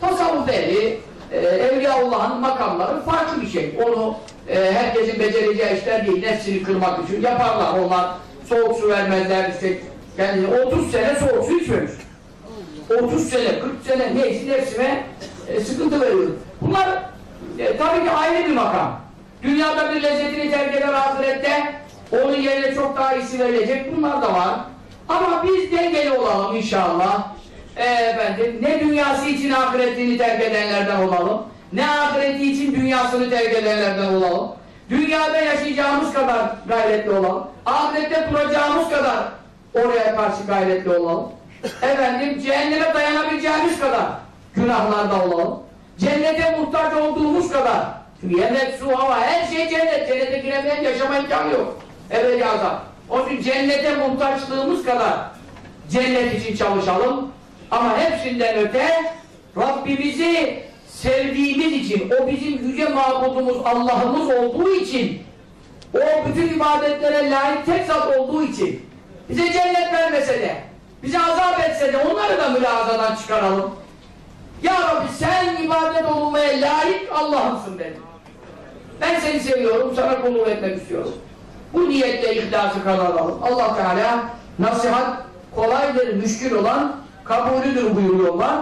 Tasavvuf ehli, e, Evliyaullah'ın makamları farklı bir şey. Onu e, herkesin becereceği işler değil. Nefsini kırmak için yaparlar. Onlar soğuk su vermezler işte. Yani 30 sene soğuk su içmemiş. 30 sene, 40 sene neyse nefsime e, sıkıntı veriyor. Bunlar e, tabii ki ayrı bir makam. Dünyada bir lezzetini terk eder ahirette onun yerine çok daha iyisi verilecek. Bunlar da var. Ama biz dengeli olalım inşallah. E, efendim, ne dünyası için ahiretini terk edenlerden olalım. Ne ahireti için dünyasını terk edenlerden olalım. Dünyada yaşayacağımız kadar gayretli olalım. Ahirette duracağımız kadar oraya karşı gayretli olalım. Efendim cehenneme dayanabileceğimiz kadar günahlarda olalım. Cennete muhtaç olduğumuz kadar. Yemek, su, hava her şey cennet. Cennete giremeyen yaşama imkanı yok. Ebedi azap. Onun için cennete muhtaçlığımız kadar cennet için çalışalım. Ama hepsinden öte Rabbimizi sevdiğimiz için, o bizim yüce mabudumuz, Allah'ımız olduğu için, o bütün ibadetlere layık tek zat olduğu için, bize cennet vermese de, bize azap etse de onları da mülazadan çıkaralım. Ya Rabbi sen ibadet olunmaya layık Allah'ımsın dedim. Ben seni seviyorum, sana kulluk etmek istiyorum. Bu niyetle ihlası kazanalım. Allah Teala nasihat kolaydır, müşkül olan kabulüdür buyuruyorlar.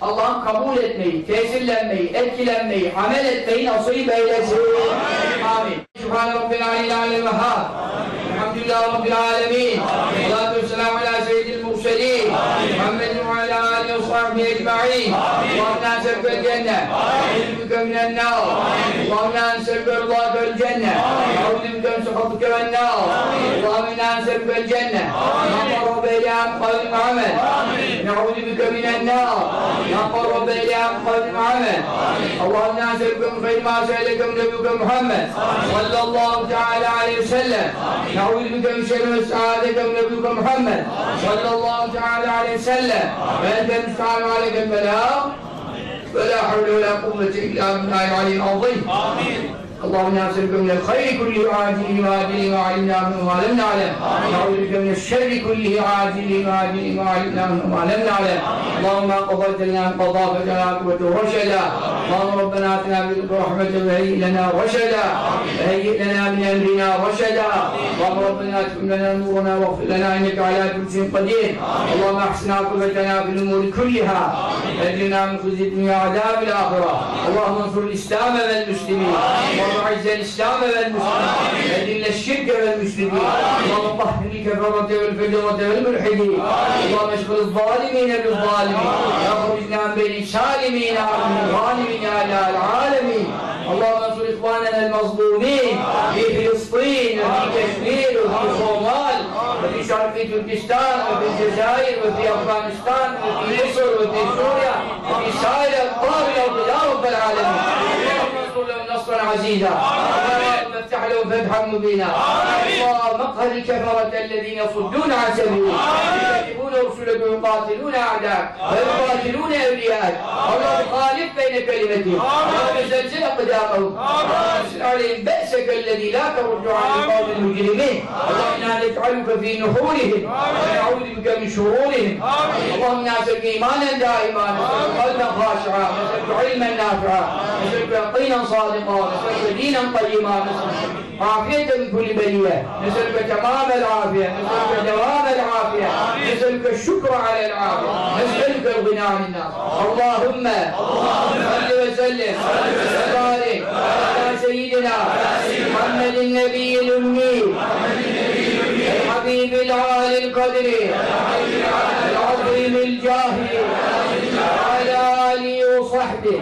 Allah'ın kabul etmeyi, tesirlenmeyi, etkilenmeyi, amel etmeyi nasip eylesin. Amin. Sübhane Rabbil Aleyhi Aleyhi Vehhab. Elhamdülillah Rabbil Alemin. Salatu ve selamu ala seyyidil murselin. Muhammedin ve ala alihi ve sahbihi ecma'in. Allahümme enselkel cennet. Euzubike minen nar. Allahümme enselkel rıdâkel cennet. Euzubike سخطك والنار ومن سلب الجنة. ما قرب اليها قول عمل نعوذ بك من النار. ما قرب اليها قول عمل اللهم نسالكم فيما سالكم نبيك محمد. صلى الله تعالى عليه وسلم. نعوذ بك من شر ما استعاذكم نبيك محمد. صلى الله تعالى عليه وسلم. فانت المستعان عليك البلاء فلا حول ولا قوة إلا بالله العلي العظيم. آمين. اللهم أنا نسالك من الخير كله عاجله واجله ما علمنا منه وما لم نعلم. نعوذ بك من الشر كله عاجله واجله ما علمنا منه وما لم نعلم. اللهم قضيت لنا قضاء فجعل عاقبته رشدا اللهم ربنا اتنا بذكر رحمة وهيئ لنا رشدا وهيئ لنا من امرنا رشدا اللهم ربنا اتم لنا نورنا واغفر لنا انك على كل شيء قدير اللهم احسن عاقبتنا في الامور كلها اجرنا من خزي الدنيا وعذاب الاخره اللهم انصر الاسلام والمسلمين اللهم اعز الاسلام والمسلمين واذل الشرك والمشركين اللهم طهر الكفرة والفجرة والملحدين اللهم اشغل الظالمين بالظالمين واخرجنا من بين السالمين من الظالمين على العالمين اللهم انصر إخواننا المظلومين في فلسطين وفي كشمير وفي الصومال وفي شرق تركستان وفي الجزائر وفي أفغانستان وفي مصر وفي سوريا وفي سائر الأرض يا رب العالمين. اللهم انصر لهم نصرا عزيزا اللهم افتح لهم فتحا مبينا. اللهم اقهر الكفرة الذين يصدون عن سبيلك يكذبون رسلك ويقاتلون اعداءك ويقاتلون اولياءك اللهم خالف بين كلمتهم. اللهم زلزل أقدامهم. ارسل عليهم. بأسك الذي لا ترد عن القوم المجرمين. اللهم أنا نجعلك في نحورهم. ونعوذ بك من شرورهم. اللهم نسألك إيمانا دائما. قلبا خاشعا. نسألك علما نافعا. نسألك يقينا صادقا. نسألك دينا قيما نسألك عافية من كل بلية. نسألك تمام العافية نسألك دوام العافية نسألك الشكر على العافية نسألك الغنى عن الناس. اللهم صل وسلم وبارك على سيدنا محمد النبي الأمي الحبيب العالي القدر العظيم الجاه وعلى آله وصحبه.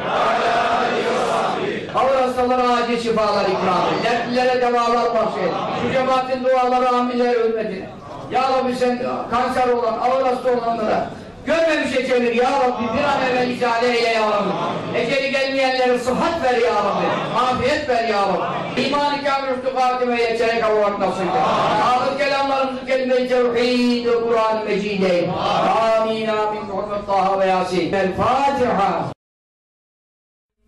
Allah hastalara acil şifalar ikram et. Dertlilere devalar bahşet. Şu cemaatin duaları aminler hürmetine. Ya Rabbi sen kanser olan, ağır hasta olanlara görmemişe çevir ya Rabbi. Bir an evvel izale eyle ya Rabbi. Eceli gelmeyenlere sıhhat ver ya Rabbi. Afiyet ver ya Rabbi. İman-ı kamil üstü katimeyle çeyrek avarak nasip et. Sağlık kelamlarımızı kelime-i tevhid ve Kur'an-ı Mecid eyle. Amin amin. Muhammed Taha ve Yasin. El Fatiha.